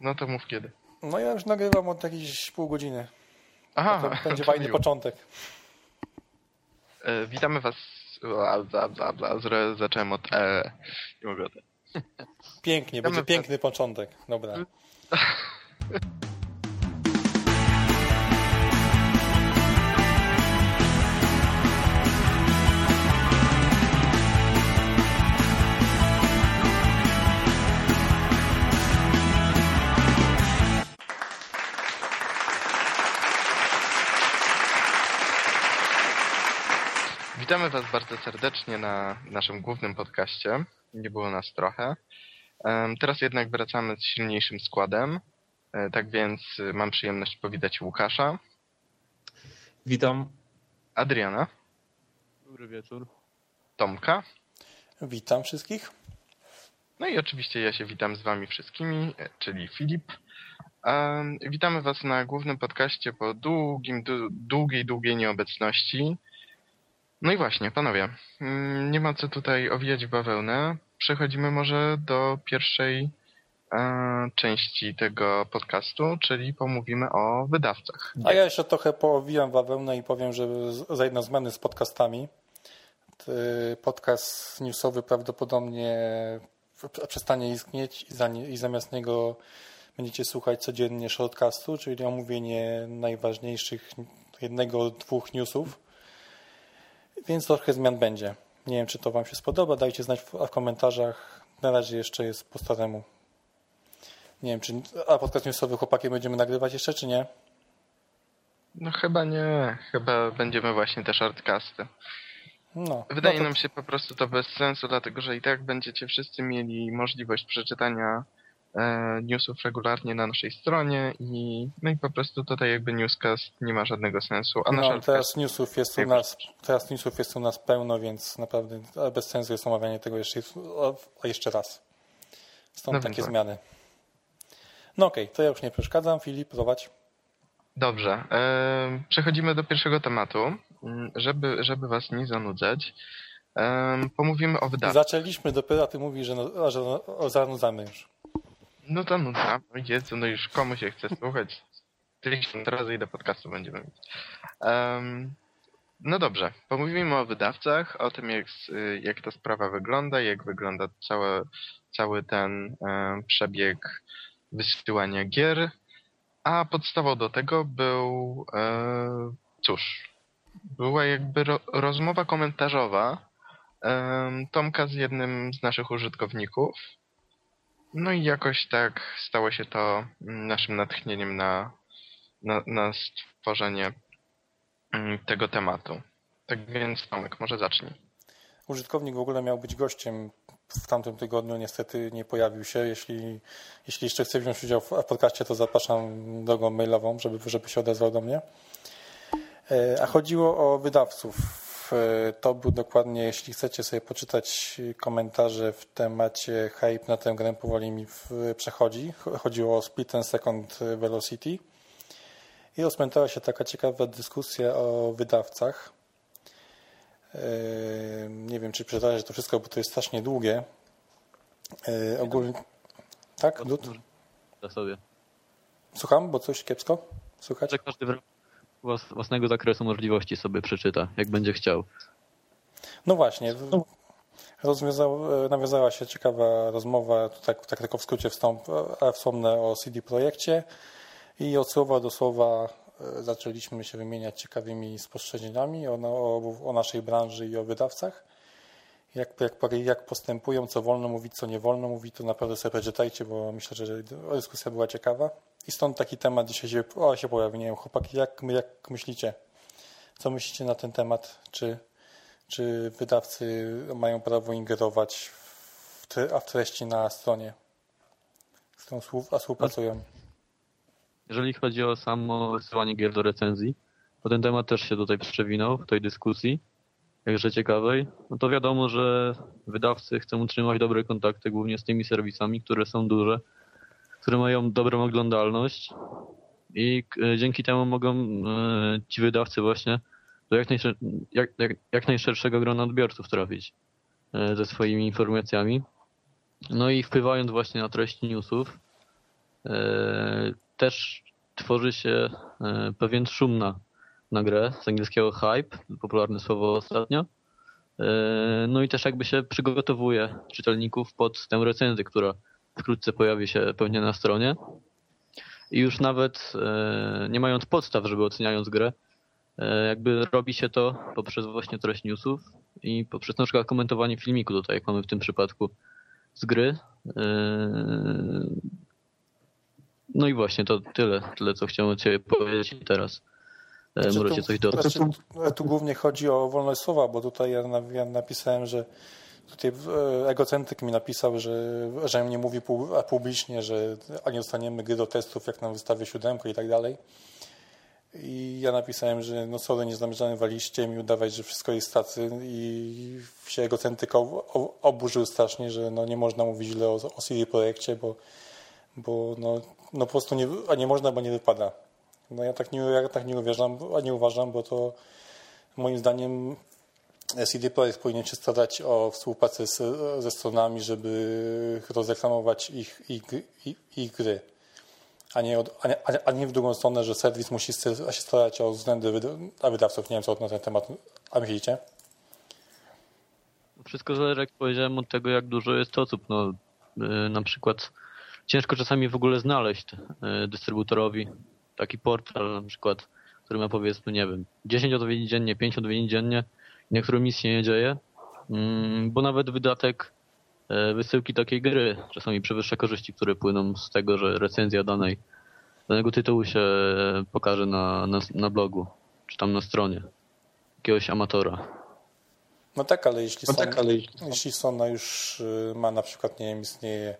No to mów kiedy. No ja już nagrywam od jakiejś pół godziny. Aha, To będzie to fajny miło. początek. E, witamy was. Bla, bla, bla, Zacząłem od. E, nie mogę o tym. Pięknie, Witamy będzie was- piękny początek. Dobra. Witamy Was bardzo serdecznie na naszym głównym podcaście. Nie było nas trochę. Teraz jednak wracamy z silniejszym składem. E, Tak więc y, mam przyjemność powitać Łukasza, Witam. Adriana, Dobry wieczór. Tomka. Witam wszystkich. No i oczywiście ja się witam z Wami wszystkimi, e, czyli Filip. Witamy Was na głównym podcaście po długim, długiej, długiej nieobecności. No i właśnie, panowie, mm, nie ma co tutaj owijać bawełnę. Przechodzimy może do pierwszej e, części tego podcastu, czyli pomówimy o wydawcach. A ja jeszcze trochę powijam bawełnę i powiem, że za jedną zmiany z podcastami. Podcast newsowy prawdopodobnie przestanie istnieć i zamiast niego będziecie słuchać codziennie shortcastu, czyli omówienie najważniejszych jednego, dwóch newsów. Więc trochę zmian będzie. Nie wiem, czy to Wam się spodoba. Dajcie znać w, w komentarzach. Na razie jeszcze jest po staremu. Nie wiem, czy a podcast newsowy chłopaki będziemy nagrywać jeszcze, czy nie? No chyba nie, chyba będziemy właśnie te shortcasty. No, Wydaje no to, nam się po prostu to bez sensu, dlatego że i tak będziecie wszyscy mieli możliwość przeczytania newsów regularnie na naszej stronie i no i po prostu tutaj jakby newscast nie ma żadnego sensu, a no, teraz newsów jest u nas, teraz newsów jest u nas pełno, więc naprawdę bez sensu jest omawianie tego jeszcze, jeszcze raz. Stąd No takie tak. zmiany. No okej, to ja już nie przeszkadzam. Filip, prowadź. Dobrze, e, przechodzimy do pierwszego tematu, Mm, żeby, żeby was nie zanudzać. E, pomówimy o wydawcach. Zaczęliśmy dopiero, a ty mówisz, że, no, że zanudzamy już. No to nudza. O Jezu, no już komu się chce słuchać? Tysiąc razy ile podcastu będziemy mieć. Em, no dobrze, pomówimy o wydawcach, o tym jak, s- jak ta sprawa wygląda, jak wygląda cały, cały ten em, przebieg wysyłania gier, a podstawą do tego był, e, cóż, była jakby ro, rozmowa komentarzowa em, Tomka z jednym z naszych użytkowników, no i jakoś tak stało się to mm, naszym natchnieniem na, na, na stworzenie mm, tego tematu. Tak więc Tomek, może zacznij. Użytkownik w ogóle miał być gościem w tamtym tygodniu, niestety nie pojawił się. Jeśli, jeśli jeszcze chce wziąć udział w podcaście, to zapraszam drogą mailową, żeby, żeby się odezwał do mnie. E, A chodziło o wydawców. E, To był dokładnie, jeśli chcecie sobie poczytać komentarze w temacie hype na tę grę powoli mi przechodzi. Chodziło o Split and Second Velocity. I rozpętała się taka ciekawa dyskusja o wydawcach. E, Nie wiem, czy przeczytałeś to wszystko, bo to jest strasznie długie. E, Ogólnie. Tak? Dla sobie. Słucham, bo coś kiepsko? Słychać? Że każdy w włas- własnego zakresu możliwości sobie przeczyta, jak będzie chciał. No właśnie. Rozwiązał, e, nawiązała się ciekawa rozmowa, tak, tak tylko w skrócie wstąp, a wspomnę o CD Projekcie i od słowa do słowa e, zaczęliśmy się wymieniać ciekawymi spostrzeżeniami o, o, o naszej branży i o wydawcach. Jak, jak, jak postępują, co wolno mówić, co nie wolno mówić, to naprawdę sobie przeczytajcie, bo myślę, że dyskusja była ciekawa. I stąd taki temat dzisiaj się, o, się pojawił. Nie wiem, chłopaki, jak, jak myślicie? Co myślicie na ten temat? Czy, czy wydawcy mają prawo ingerować w, tre, a w treści na stronie, z którą współ- a współpracują? Jeżeli chodzi o samo wysyłanie gier do recenzji, to ten temat też się tutaj przewinął w tej dyskusji, jakże ciekawej, no to wiadomo, że wydawcy chcą utrzymać dobre kontakty głównie z tymi serwisami, które są duże, które mają dobrą oglądalność i e, dzięki temu mogą e, ci wydawcy właśnie do jak, najszer- jak, jak, jak najszerszego grona odbiorców trafić e, ze swoimi informacjami. No i wpływając właśnie na treści newsów, też tworzy się pewien szum na, na grę, z angielskiego hype, popularne słowo ostatnio. No i też jakby się przygotowuje czytelników pod tę recenzję, która wkrótce pojawi się pewnie na stronie. I już nawet nie mając podstaw, żeby oceniając grę, jakby robi się to poprzez właśnie treść newsów i poprzez na przykład komentowanie filmiku tutaj, jak mamy w tym przypadku z gry. No i właśnie to tyle, tyle co chciałem od Ciebie powiedzieć teraz. Znaczy, Możecie coś dodać. Znaczy, tu głównie chodzi o wolność słowa, bo tutaj ja, ja napisałem, że tutaj e, egocentryk mi napisał, że, że mnie mówi publicznie, że a nie dostaniemy gry do testów, jak nam wystawię siódemkę i tak dalej. I ja napisałem, że no sorry, nie zamierzałem waliście mi udawać, że wszystko jest tacy i się egocentryk oburzył strasznie, że no nie można mówić źle o, o CD Projekcie, bo, bo no, no po prostu nie, a nie można, bo nie wypada. No ja tak nie, ja tak nie uważam, nie uważam, bo to moim zdaniem CD Projekt powinien się starać o współpracę z, ze stronami, żeby rozreklamować ich, ich, ich, ich gry a nie, od, a, nie, a nie w drugą stronę, że serwis musi się starać o względy dla wydawców. Nie wiem, co na ten temat a myślicie? Wszystko zależy, jak powiedziałem, od tego, jak dużo jest osób. No, yy, na przykład ciężko czasami w ogóle znaleźć yy, dystrybutorowi taki portal, na przykład, który ma powiedzmy, nie wiem, 10 odwiedzin dziennie, 5 odwiedzin dziennie, na którym nic się nie dzieje, yy, bo nawet wydatek E, wysyłki takiej gry czasami przewyższa korzyści, które płyną z tego, że recenzja danej, danego tytułu się pokaże na, na, na blogu, czy tam na stronie jakiegoś amatora. No tak, ale jeśli, no tak, ale jeśli Sona już y, ma na przykład, nie wiem, istnieje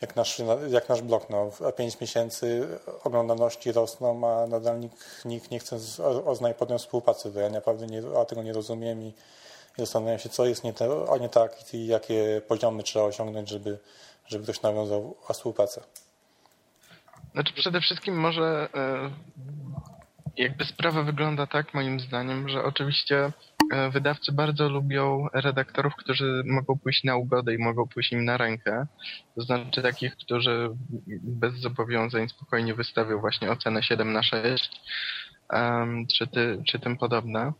jak nasz, jak nasz blog, no, 5 miesięcy oglądalności rosną, a nadal nikt, nikt nie chce oznajmić potem współpracy, ja naprawdę nie, a tego nie rozumiem i i zastanawiam się, co jest nie, te, a nie tak i jakie poziomy trzeba osiągnąć, żeby, żeby ktoś nawiązał współpracę. Znaczy przede wszystkim może e, jakby sprawa wygląda tak moim zdaniem, że oczywiście e, wydawcy bardzo lubią redaktorów, którzy mogą pójść na ugodę i mogą pójść im na rękę. To znaczy takich, którzy bez zobowiązań spokojnie wystawią właśnie ocenę 7 na 6 czy, ty, czy tym podobne.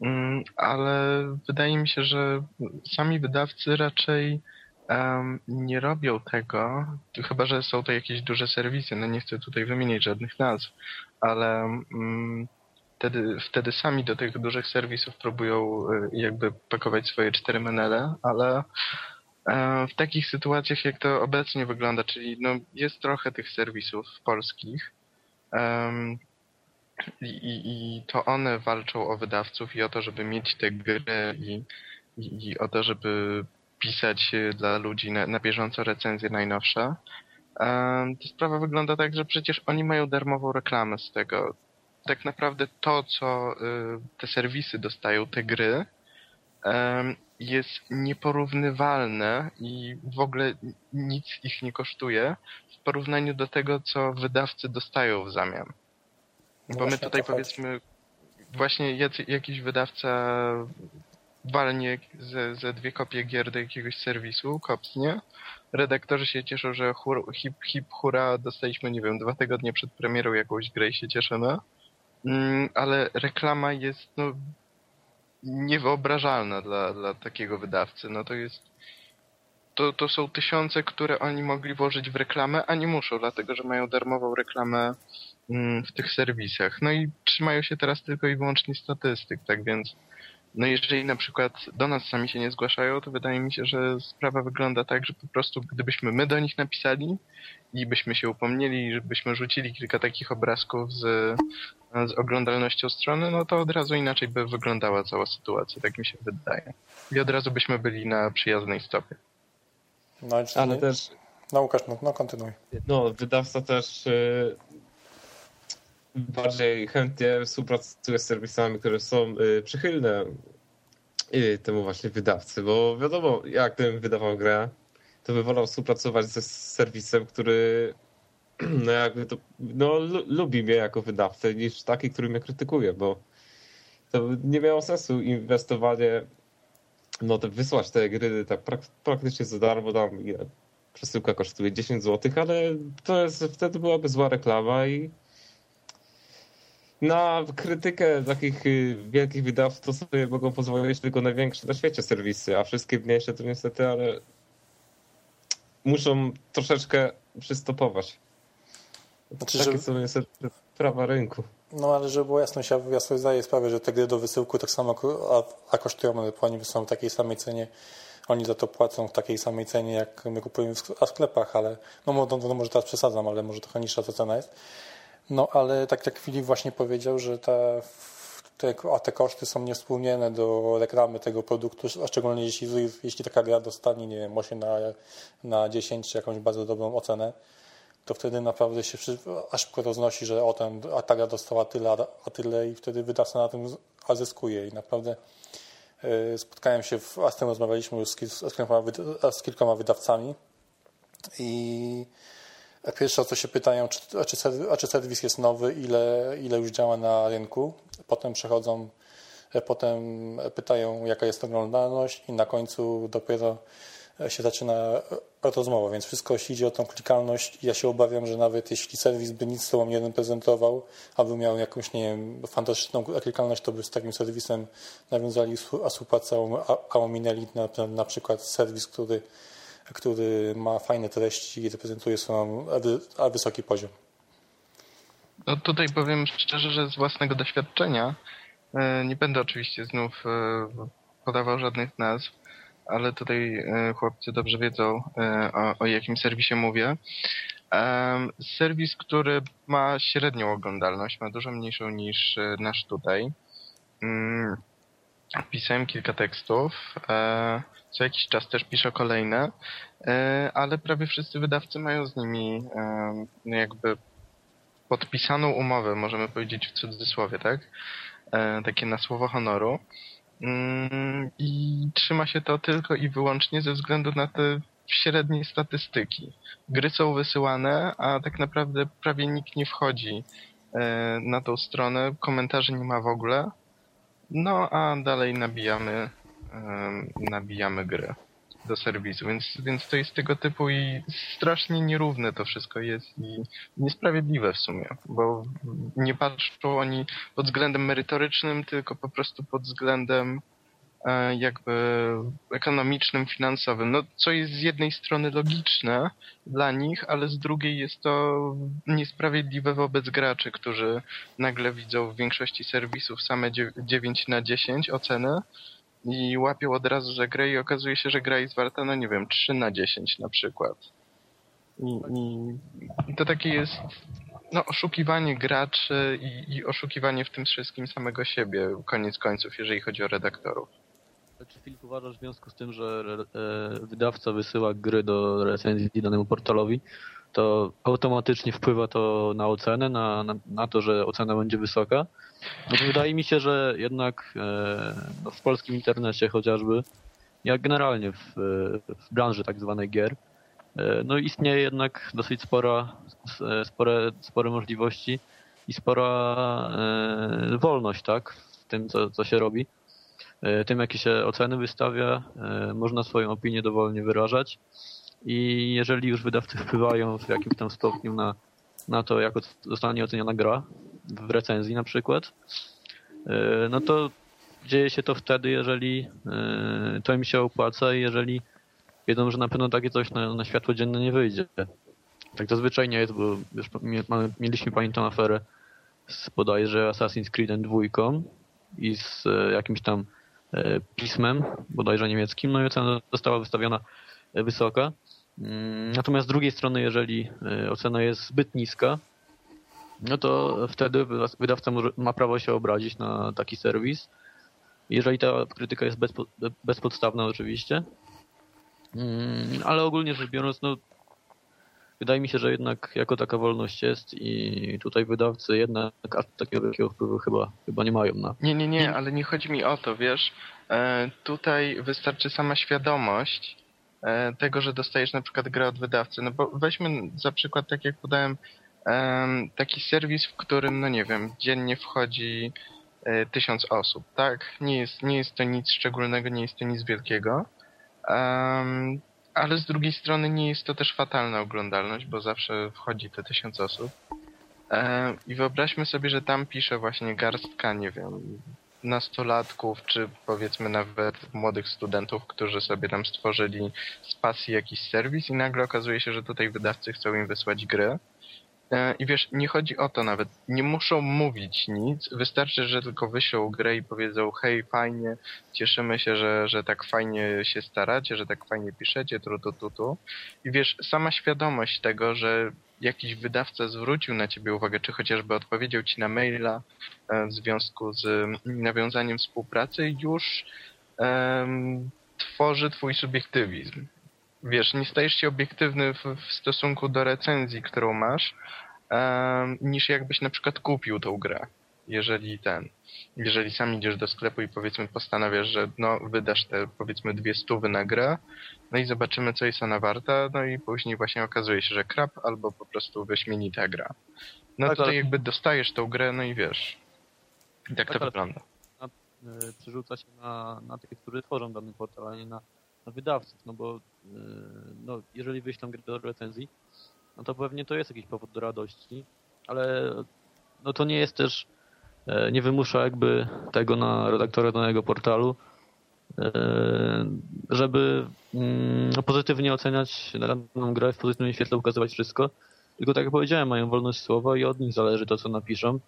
Mm, ale wydaje mi się, że sami wydawcy raczej nie robią tego, chyba że są to jakieś duże serwisy, no nie chcę tutaj wymienić żadnych nazw, ale um, wtedy, wtedy sami do tych dużych serwisów próbują y, jakby pakować swoje cztery menele, ale um, w takich sytuacjach jak to obecnie wygląda, czyli no, jest trochę tych serwisów polskich, i, i, to one walczą o wydawców i o to, żeby mieć te gry i, i, i o to, żeby pisać dla ludzi na, na bieżąco recenzje najnowsze. To sprawa wygląda tak, że przecież oni mają darmową reklamę z tego. Tak naprawdę to, co y, te serwisy dostają, te gry, jest nieporównywalne i w ogóle nic ich nie kosztuje w porównaniu do tego, co wydawcy dostają w zamian. Bo my tutaj powiedzmy, właśnie jakiś wydawca walnie ze, ze dwie kopie gier do jakiegoś serwisu, kopsnie. Redaktorzy się cieszą, że hur, hip, hip, hura, dostaliśmy, nie wiem, dwa tygodnie przed premierą jakąś grę i się cieszymy. Mm, ale reklama jest, no, niewyobrażalna dla, dla takiego wydawcy. No to jest, to, to są tysiące, które oni mogli włożyć w reklamę, a nie muszą, dlatego że mają darmową reklamę Mm, w tych serwisach. No i trzymają się teraz tylko i wyłącznie statystyk, tak więc no jeżeli na przykład do nas sami się nie zgłaszają, to wydaje mi się, że sprawa wygląda tak, że po prostu gdybyśmy my do nich napisali i byśmy się upomnieli, żebyśmy rzucili kilka takich obrazków z, z oglądalnością strony, no to od razu inaczej by wyglądała cała sytuacja, tak mi się wydaje. I od razu byśmy byli na przyjaznej stopie. No, ale też... No Łukasz, no, no kontynuuj. No, wydawca też y, bardziej chętnie współpracuję z serwisami, które są y, przychylne y, temu właśnie wydawcy, bo wiadomo, jak ten wydawał grę, to by wolał współpracować ze serwisem, który no jakby to, no, lubi mnie jako wydawcę, niż taki, który mnie krytykuje, bo to nie miało sensu inwestowanie, no to wysłać te gry tak prak praktycznie za darmo, tam przesyłka kosztuje 10 zł, ale to jest, wtedy byłaby zła reklama i na krytykę takich y, wielkich wydawców to sobie mogą pozwolić tylko największe na świecie serwisy, a wszystkie mniejsze to niestety, ale muszą troszeczkę przystopować. Znaczy, Takie że... są niestety prawa rynku. No ale żeby było jasność, ja, ja sobie zdaję sprawę, że te gry do wysyłku tak samo a, a kosztują, one oni są w takiej samej cenie, oni za to płacą w takiej samej cenie, jak my kupujemy w sklepach, ale no, no, no może teraz przesadzam, ale może trochę niższa ta cena jest. No ale tak jak Filip właśnie powiedział, że ta, te, a te koszty są niewspólnione do reklamy tego produktu, a szczególnie jeśli, jeśli taka gra dostanie, nie wiem, 8 na, na 10 czy jakąś bardzo dobrą ocenę, to wtedy naprawdę się szybko roznosi, że o ten, a ta gra dostała tyle, a tyle i wtedy wydawca na tym zyskuje. I naprawdę yy, spotkałem się, w, a z tym rozmawialiśmy już z, z, z kilkoma wydawcami i Pierwsze o co się pytają, czy, czy serwis, jest nowy, ile, ile już działa na rynku. Potem przechodzą, e, potem pytają, jaka jest oglądalność i na końcu dopiero się zaczyna rozmowa, więc wszystko jeśli idzie o tą klikalność. Ja się obawiam, że nawet jeśli serwis by nic sobą nie reprezentował, aby miał jakąś, nie wiem, fantastyczną klikalność, to by z takim serwisem nawiązali, a współpracą, a ominęli na, na przykład serwis, który który ma fajne treści i reprezentuje swoją a wysoki poziom. No tutaj powiem szczerze, że z własnego doświadczenia e, nie będę oczywiście znów e, podawał żadnych nazw, ale tutaj e, chłopcy dobrze wiedzą o, o jakim serwisie mówię. Serwis, który ma średnią oglądalność, ma dużo mniejszą niż nasz tutaj. Pisałem kilka tekstów co jakiś czas też piszę kolejne, e, ale prawie wszyscy wydawcy mają z nimi e, no jakby podpisaną umowę, możemy powiedzieć w cudzysłowie, tak? E, takie na słowo honoru. Mm, I trzyma się to tylko i wyłącznie ze względu na te średnie statystyki. Gry są wysyłane, a tak naprawdę prawie nikt nie wchodzi na tą stronę, komentarzy nie ma w ogóle. No a dalej nabijamy nabijamy grę do serwisu, więc, więc to jest tego typu i strasznie nierówne to wszystko jest i niesprawiedliwe w sumie, bo nie patrzą oni pod względem merytorycznym, tylko po prostu pod względem jakby ekonomicznym, finansowym. No, co jest z jednej strony logiczne dla nich, ale z drugiej jest to niesprawiedliwe wobec graczy, którzy nagle widzą w większości serwisów same 9 na 10 ocenę, i łapią od razu za grę i okazuje się, że gra jest warta, no nie wiem, 3 na 10 na przykład. I, i to takie jest no, oszukiwanie graczy i, i, oszukiwanie w tym wszystkim samego siebie, koniec końców, jeżeli chodzi o redaktorów. Czy Filip uważasz w związku z tym, że e, wydawca wysyła gry do recenzji danemu portalowi, to automatycznie wpływa to na ocenę, na, na, na to, że ocena będzie wysoka? No wydaje mi się, że jednak e, no w polskim internecie chociażby, jak generalnie w, w branży tak zwanej gier, e, no istnieje jednak dosyć spora, spore, spore możliwości i spora e, wolność, tak, w tym, co, co się robi. Tym, jakie się oceny wystawia, można swoją opinię dowolnie wyrażać i jeżeli już wydawcy wpływają w jakimś tam stopniu na, na to, jak zostanie oceniona gra, w recenzji na przykład, e, no to dzieje się to wtedy, jeżeli e, to im się opłaca i jeżeli wiedzą, że na pewno takie coś na, na światło dzienne nie wyjdzie. Tak zazwyczaj nie jest, bo już mieliśmy pamiętam aferę z bodajże Assassin's Creed 2 i z e, jakimś tam pismem, bodajże niemieckim, no i ocena została wystawiona wysoka. Mm, natomiast z drugiej strony, jeżeli ocena jest zbyt niska, no to wtedy wydawca ma prawo się obrazić na taki serwis. Jeżeli ta krytyka jest bezpo, bezpodstawna oczywiście. Mm, ale ogólnie rzecz biorąc, no wydaje mi się, że jednak jako taka wolność jest i tutaj wydawcy jednak takiego wielkiego wpływu chyba, chyba nie mają na... Nie, nie, nie, ale nie chodzi mi o to, wiesz. E, tutaj wystarczy sama świadomość e, tego, że dostajesz na przykład grę od wydawcy. No bo weźmy za przykład, tak jak podałem taki serwis, w którym, no nie wiem, dziennie wchodzi e, tysiąc osób, tak? Nie jest, nie jest to nic szczególnego, nie jest to nic wielkiego. Ale z drugiej strony nie jest to też fatalna oglądalność, bo zawsze wchodzi te tysiąc osób. E, I wyobraźmy sobie, że tam pisze właśnie garstka, nie wiem, nastolatków, czy powiedzmy nawet młodych studentów, którzy sobie tam stworzyli z pasji jakiś serwis i nagle okazuje się, że tutaj wydawcy chcą im wysłać gry. E, I wiesz, nie chodzi o to nawet, nie muszą mówić nic, wystarczy, że tylko wyślą grę i powiedzą hej, fajnie, cieszymy się, że, że tak fajnie się staracie, że tak fajnie piszecie, tu, tu, tu, tu. I wiesz, sama świadomość tego, że jakiś wydawca zwrócił na ciebie uwagę, czy chociażby odpowiedział ci na maila e, w związku z mm, nawiązaniem współpracy, już um, tworzy twój subiektywizm. Wiesz, nie stajesz się obiektywny w, w stosunku do recenzji, którą masz, um, niż jakbyś na przykład kupił tą grę. Jeżeli ten, jeżeli sam idziesz do sklepu i powiedzmy postanawiasz, że no wydasz te powiedzmy dwie stówy na grę, no i zobaczymy co jest ona warta, no i później właśnie okazuje się, że krap albo po prostu wyśmienita gra. No Tak, to ale- jakby dostajesz tą grę, no i wiesz. I tak to ale- wygląda. na, y, przerzuca się na, na tych, którzy tworzą dany portal, a nie na, na wydawców, no bo y, no, jeżeli wyślą grę do recenzji, no to pewnie to jest jakiś powód do radości, ale no to nie jest też, e, nie wymusza jakby tego na redaktora danego portalu, e, żeby mm, pozytywnie oceniać daną grę, w pozytywnym świetle ukazywać wszystko, tylko tak jak powiedziałem, mają wolność słowa i od nich zależy to, co napiszą.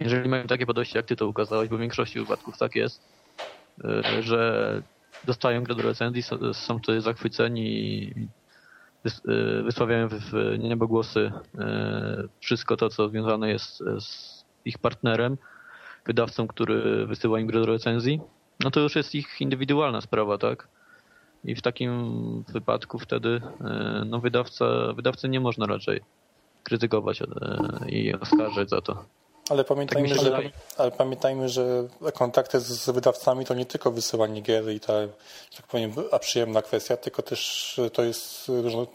Jeżeli mają takie podejście, jak ty to ukazałeś, bo w większości wypadków tak jest, y, że dostają grę do recenzji, są- wtedy zachwyceni wysławiają w- niebogłosy y, wszystko to, co związane jest z ich partnerem, wydawcą, który wysyła im do recenzji, no to już jest ich indywidualna sprawa, tak? I w takim wypadku wtedy y, no wydawca, wydawcy nie można raczej krytykować y, i oskarżać za to. Ale pamiętajmy, Tak mi się że, ale pamiętajmy, że kontakty z, wydawcami to nie tylko wysyłanie gier i ta, że tak powiem, a przyjemna kwestia, tylko też to jest różno, e,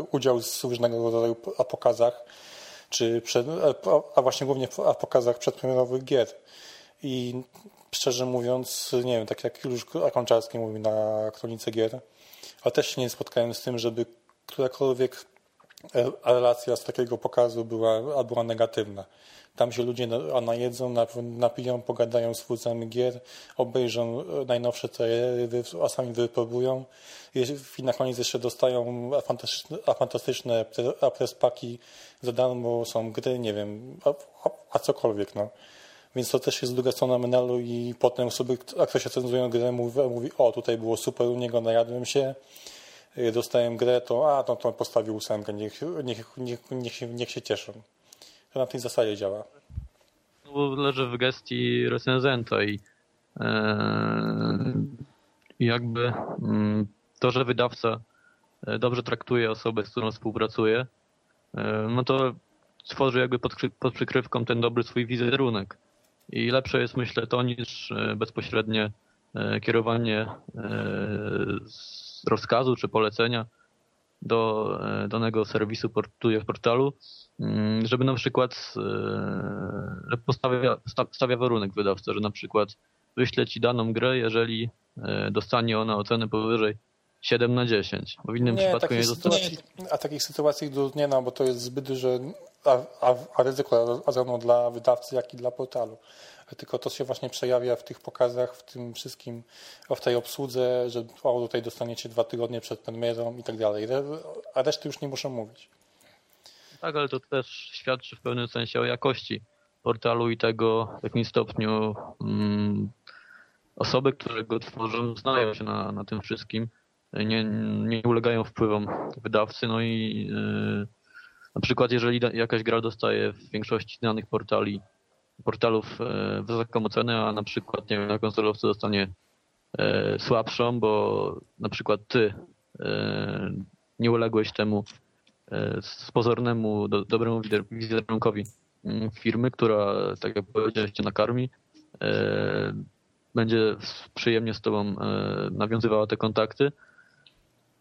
udział z różnego rodzaju a pokazach, czy przed, a właśnie głównie a pokazach przedpremierowych gier. I szczerze mówiąc, nie wiem, tak jak już Konczarski mówi na kronice gier, ale też się nie spotkałem z tym, żeby którakolwiek e, relacja z takiego pokazu była, a była negatywna. Tam się ludzie na- a najedzą, nap- napiją, pogadają z twórcami gier, obejrzą e, najnowsze trailery, a sami wypróbują i na koniec jeszcze dostają a fantastyczne, a fantastyczne a za darmo, są gry, nie wiem, a, a, a cokolwiek, no. Więc to też jest druga strona medalu i potem sobie, jak ktoś ocenzują grę, mówi, mówi, o, tutaj było super u niego, najadłem się, y, dostałem grę, to a, no to postawił ósemkę, niech, niech, niech, niech, się, niech się cieszą. Na tej zasadzie działa. No leży w gestii recenzenta i e, jakby mm, to, że wydawca e, dobrze traktuje osobę, z którą współpracuje, e, no to tworzy jakby pod, pod przykrywką ten dobry swój wizerunek. I lepsze jest, myślę, to niż bezpośrednie kierowanie z rozkazu czy polecenia do e, danego serwisu portuje w portalu, mm, żeby na przykład e, postawia, sta- stawia warunek wydawca, że na przykład wyśle ci daną grę, jeżeli e, dostanie ona ocenę powyżej 7 na 10. Bo w innym przypadku takich nie dostanie. a takich sytuacji nie ma, bo to jest zbyt duże a, ryzyko zarówno dla wydawcy, jak i dla portalu. Tylko to się właśnie przejawia w tych pokazach, w tym wszystkim, w tej obsłudze, że o, tutaj dostaniecie dwa tygodnie przed premierą i tak dalej. A reszty już nie muszą mówić. Tak, ale to też świadczy w pewnym sensie o jakości portalu i tego, w jakim stopniu mm, osoby, które go tworzą, znają się na, na tym wszystkim, nie, nie ulegają wpływom wydawcy, no i yy, na przykład jeżeli jakaś gra dostaje w większości danych portali, portalów e, wysoką ocenę, a na przykład nie wiem, na konsolowcu dostanie e, słabszą, bo na przykład ty e, nie uległeś temu e, z pozornemu, do, dobremu wizerunkowi mm, firmy, która, tak jak powiedziałeś, cię nakarmi, e, będzie przyjemnie z tobą e, nawiązywała te kontakty,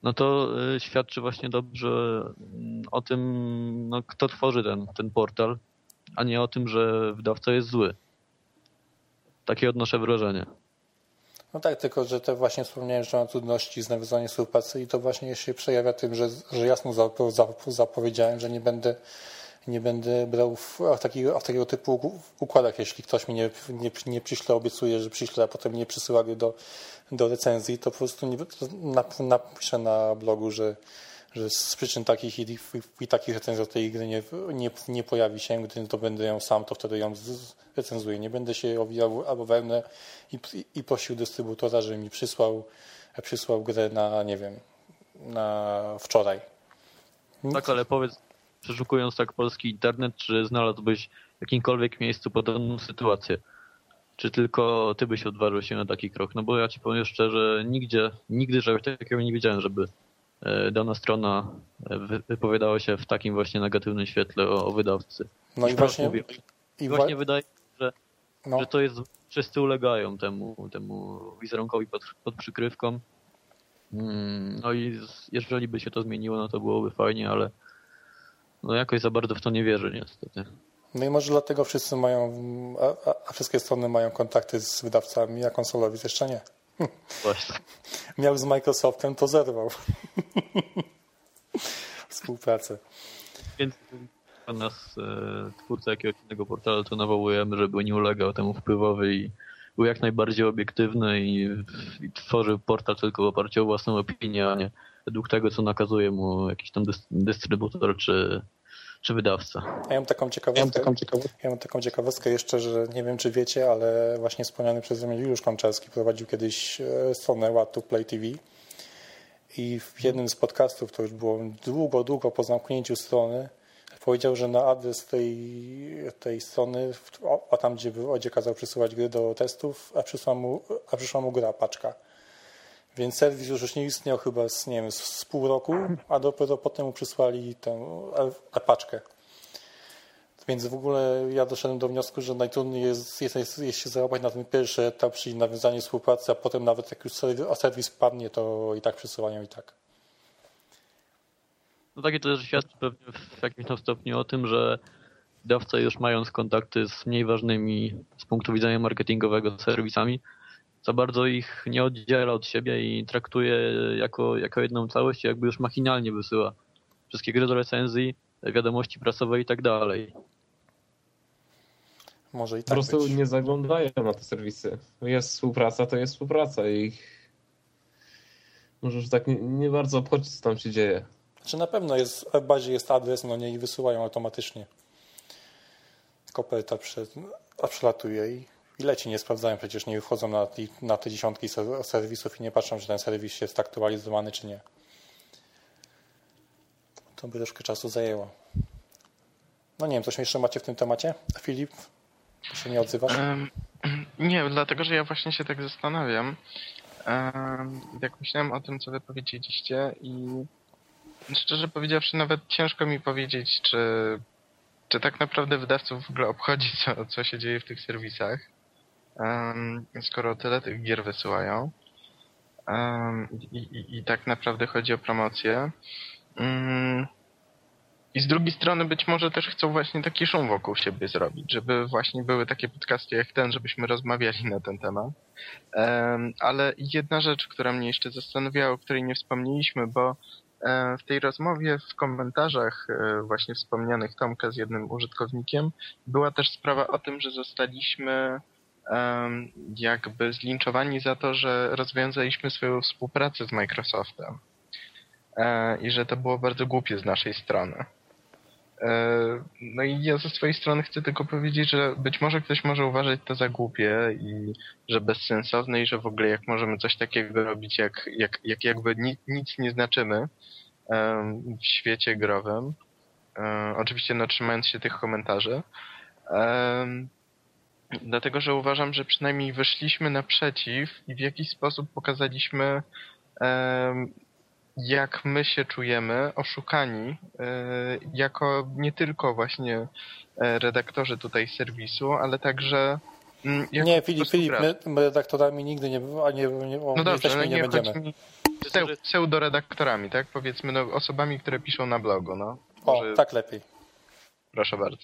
no to e, świadczy właśnie dobrze mm, o tym, no, kto tworzy ten, ten portal, a nie o tym, że wydawca jest zły. Takie odnoszę wrażenie. No tak, tylko że te właśnie wspomniałem, że mam trudności z nawiązaniem współpracy i to właśnie się przejawia tym, że, że jasno zapowiedziałem, że nie będę nie będę brał w, takiego, w takiego typu układach, jeśli ktoś mi nie, nie, nie przyśle, obiecuje, że przyśle, a potem nie przysyła do, do recenzji, to po prostu nie, napiszę na blogu, że, że z przyczyn takich i, i takich recenzji o tej gry nie, nie, nie pojawi się, gdy to będę ją sam, to wtedy ją recenzuję. Nie będę się owijał albo wełnę i, i prosił dystrybutora, żeby mi przysłał, przysłał grę na, nie wiem, na wczoraj. Tak, ale powiedz, przeszukując tak polski internet, czy znalazłbyś w jakimkolwiek miejscu podobną sytuację? Czy tylko ty byś odważył się na taki krok? No bo ja ci powiem szczerze, nigdzie, nigdy czegoś takiego nie widziałem, żeby e, dana strona e, wypowiadała się w takim właśnie negatywnym świetle o, o wydawcy. No i właśnie, mówię, i właśnie wydaje mi się, że, no. że to jest, wszyscy ulegają temu, temu wizerunkowi pod, pod przykrywką. Mm, no i jeżeli by się to zmieniło, no to byłoby fajnie, ale no jakoś za bardzo w to nie wierzę niestety. No i może dlatego wszyscy mają, a, a wszystkie strony mają kontakty z wydawcami, a konsolowiec jeszcze nie. Właśnie. Miał z Microsoftem, to zerwał. Współpracę. Więc nas e, twórca jakiegoś innego portalu to nawołujemy, żeby nie ulegał temu wpływowi i był jak najbardziej obiektywny i, i tworzył portal tylko w oparciu o własną opinię, a nie według tego, co nakazuje mu jakiś tam dystrybutor czy, czy wydawca. Ja mam taką ciekawostkę, ja mam taką ciekawostkę. Ja mam taką ciekawostkę jeszcze, że nie wiem, czy wiecie, ale właśnie wspomniany przeze mnie Juliusz Konczarski prowadził kiedyś e, stronę to Play TV i w jednym z podcastów, to już było długo, długo po zamknięciu strony, powiedział, że na adres tej, tej strony, a tam gdzie, gdzie kazał przysyłać gry do testów, a przyszła mu, a przyszła mu gra, paczka. Więc serwis już nie istniał chyba z, nie wiem, z pół roku, a dopiero potem przysłali tę paczkę. Więc w ogóle ja doszedłem do wniosku, że najtrudniej jest, jest, jest, jest się załapać na ten pierwszy etap, czyli nawiązanie współpracy, a potem nawet jak już serwis, padnie, to i tak przesyłają i tak. No takie to też świadczy pewnie w jakimś tam stopniu o tym, że wydawcy już mając kontakty z mniej ważnymi z punktu widzenia marketingowego serwisami, za bardzo ich nie oddziela od siebie i traktuje jako, jako jedną całość, jakby już machinalnie wysyła wszystkie gry do recenzji, wiadomości prasowe i tak dalej. Może i tak Po prostu być. nie zaglądają na te serwisy. Jest współpraca, to jest współpraca i może, że tak nie, nie bardzo obchodzi, co tam się dzieje. Znaczy na pewno jest, w bazie jest adres, no nie i wysyłają automatycznie. Koperta przed, a przelatuje i i leci, nie sprawdzają, przecież nie wchodzą na, na te dziesiątki serwisów i nie patrzą, czy ten serwis jest aktualizowany, czy nie. To by troszkę czasu zajęło. No nie wiem, coś jeszcze macie w tym temacie? Filip, się nie odzywasz? Um, nie, dlatego, że ja właśnie się tak zastanawiam. Um, jak myślałem o tym, co wy powiedzieliście i szczerze powiedziawszy, nawet ciężko mi powiedzieć, czy, czy tak naprawdę wydawców w ogóle obchodzi, co, co się dzieje w tych serwisach skoro tyle tych gier wysyłają i, i, i tak naprawdę chodzi o promocję. Mm, I z drugiej strony być może też chcą właśnie taki szum wokół siebie zrobić, żeby właśnie były takie podcasty jak ten, żebyśmy rozmawiali na ten temat. Ale jedna rzecz, która mnie jeszcze zastanawiała, o której nie wspomnieliśmy, bo w tej rozmowie w komentarzach e, właśnie wspomnianych Tomka z jednym użytkownikiem była też sprawa o tym, że zostaliśmy jakby zlinczowani za to, że rozwiązaliśmy swoją współpracę z Microsoftem. E, I że to było bardzo głupie z naszej strony. E, no i ja ze swojej strony chcę tylko powiedzieć, że być może ktoś może uważać to za głupie i że bezsensowne i że w ogóle jak możemy coś takiego robić, jak, jak, jak jakby nic, nie znaczymy w świecie growym. E, oczywiście no trzymając się tych komentarzy. Dlatego, że uważam, że przynajmniej wyszliśmy naprzeciw i w jakiś sposób pokazaliśmy, jak my się czujemy oszukani, e, jako nie tylko właśnie e, redaktorzy tutaj serwisu, ale także mm, nie, Filip, Filip my, redaktorami nigdy nie, a nie, nie, no dobrze, no nie, nie będziemy. Mi pseudoredaktorami, tak? Powiedzmy, no, osobami, które piszą na blogu, no. Może... O, tak lepiej. Proszę bardzo.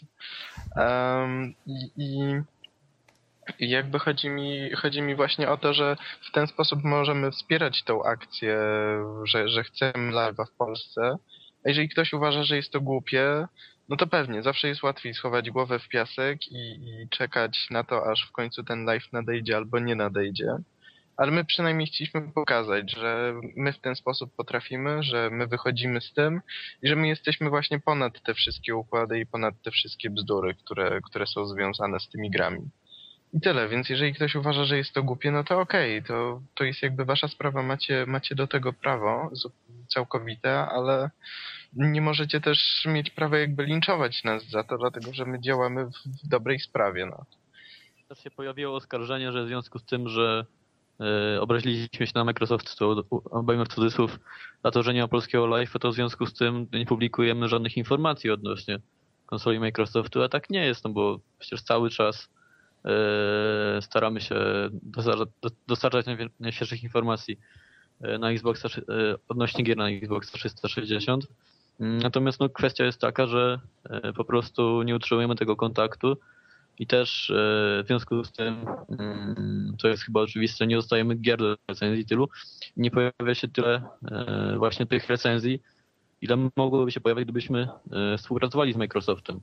Um, i, i I jakby chodzi mi, chodzi mi właśnie o to, że w ten sposób możemy wspierać tą akcję, że, że chcemy live'a w Polsce. A jeżeli ktoś uważa, że jest to głupie, no to pewnie, zawsze jest łatwiej schować głowę w piasek i, i czekać na to, aż w końcu ten live nadejdzie albo nie nadejdzie. Ale my przynajmniej chcieliśmy pokazać, że my w ten sposób potrafimy, że my wychodzimy z tym i że my jesteśmy właśnie ponad te wszystkie układy i ponad te wszystkie bzdury, które, które są związane z tymi grami. I tyle, więc jeżeli ktoś uważa, że jest to głupie, no to okej, okay, to, to jest jakby wasza sprawa, macie, macie do tego prawo całkowite, ale nie możecie też mieć prawa jakby linczować nas za to, dlatego że my działamy w, dobrej sprawie. No. Też się pojawiło oskarżenie, że w związku z tym, że yy, obraziliśmy się na Microsoft, to obejmę w cudzysłów, na to, że nie ma polskiego live, to w związku z tym nie publikujemy żadnych informacji odnośnie konsoli Microsoftu, a tak nie jest, no bo przecież cały czas staramy się dostarczać, najświeższych informacji yy, na Xbox, odnośnie gier na Xbox 360 Natomiast no, kwestia jest taka, że po prostu nie utrzymujemy tego kontaktu i też w związku z tym, mm, co jest chyba oczywiste, nie dostajemy gier do recenzji tylu. Nie pojawia się tyle właśnie tych recenzji, ile mogłoby się pojawić, gdybyśmy współpracowali z Microsoftem.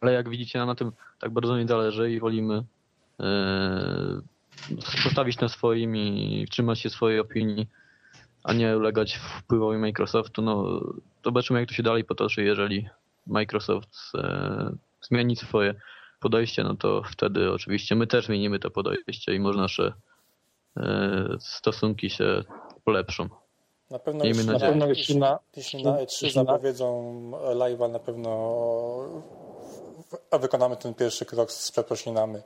Ale jak widzicie, nam na tym tak bardzo nie zależy i wolimy postawić na swoim i trzymać się swojej opinii, a nie ulegać wpływowi Microsoftu. No, zobaczymy, jak to się dalej potoczy. Jeżeli Microsoft e, zmieni swoje podejście, no to wtedy oczywiście my też zmienimy to podejście i może nasze e, stosunki się polepszą. Na pewno, jeśli na, pewno jeśli, na, jeśli na E3 zapowiedzą live'a, na pewno wykonamy ten pierwszy krok z przeprosinami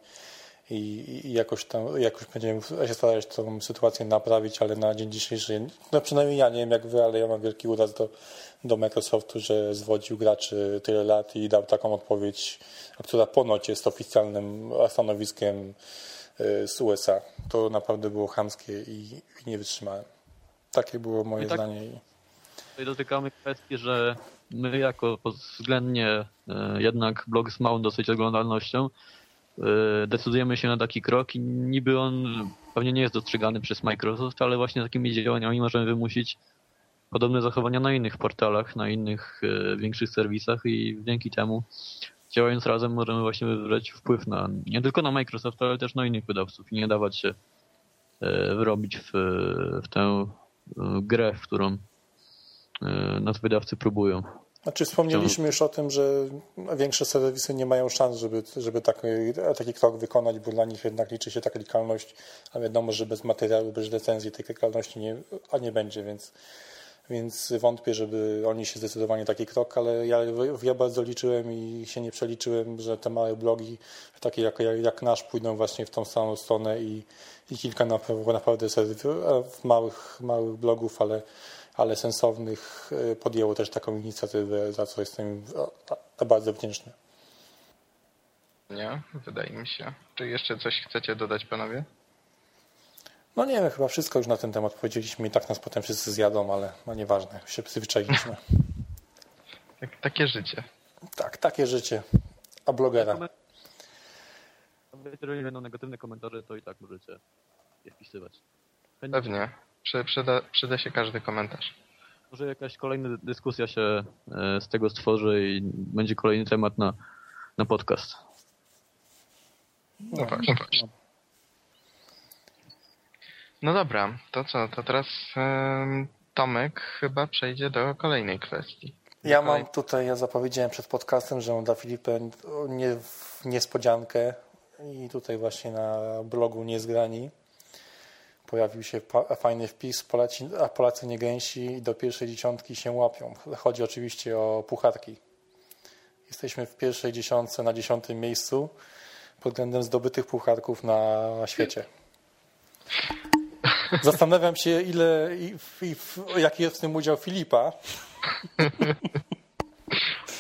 i, i jakoś tam, jakoś będziemy się starać tą sytuację naprawić, ale na dzień dzisiejszy, no przynajmniej ja nie wiem jak wy, ale ja mam wielki uraz do, do Microsoftu, że zwodził graczy tyle lat i dał taką odpowiedź, która ponoć jest oficjalnym stanowiskiem y, z USA. To naprawdę było chamskie i, i nie wytrzymałem. Takie było moje tak, zdanie. Tutaj dotykamy kwestii, że my jako względnie y, jednak blog z małą dosyć oglądalnością E, decydujemy się na taki krok i niby on pewnie nie jest dostrzegany przez Microsoft, ale właśnie takimi działaniami możemy wymusić podobne zachowania na innych portalach, na innych e, większych serwisach i dzięki temu działając razem możemy właśnie wywrzeć wpływ na nie tylko na Microsoft, ale też na innych wydawców i nie dawać się e, wyrobić w, w tę grę, w którą nas wydawcy próbują. Znaczy wspomnieliśmy już o tym, że większe serwisy nie mają szans, żeby, żeby taki, taki krok wykonać, bo dla nich jednak liczy się ta klikalność, a wiadomo, że bez materiału, bez recenzji tej klikalności nie, a nie będzie, więc, więc wątpię, żeby oni się zdecydowali na taki krok, ale ja, ja bardzo liczyłem i się nie przeliczyłem, że te małe blogi, takie jak, jak nasz, pójdą właśnie w tą samą stronę i, i kilka naprawdę, naprawdę małych, małych blogów, ale ale sensownych y, podjęło też taką inicjatywę, za co jestem bardzo wdzięczny. Nie, wydaje mi się. Czy jeszcze coś chcecie dodać, panowie? No nie wiem, chyba wszystko już na ten temat powiedzieliśmy i tak nas potem wszyscy zjadą, ale no nieważne, się przyzwyczailiśmy. tak, takie życie. Tak, takie życie. A blogera. Jeżeli będą negatywne komentarze, to i tak możecie je wpisywać. Pewnie. Przyda, przyda się każdy komentarz. Może jakaś kolejna dyskusja się e, z tego stworzy i będzie kolejny temat na, na podcast. No właśnie. No, no dobra, to co? To teraz Tomek chyba przejdzie do kolejnej kwestii. Ja mam tutaj, ja zapowiedziałem przed podcastem, że mam dla Filipa nie, niespodziankę i tutaj właśnie na blogu Niezgrani pojawił się fajny wpis, Polacy, a Polacy nie gęsi do pierwszej dziesiątki się łapią. Chodzi oczywiście o pucharki. Jesteśmy w pierwszej dziesiątce na dziesiątym miejscu pod względem zdobytych pucharków na świecie. Zastanawiam się, ile i, i, jaki jest w tym udział Filipa.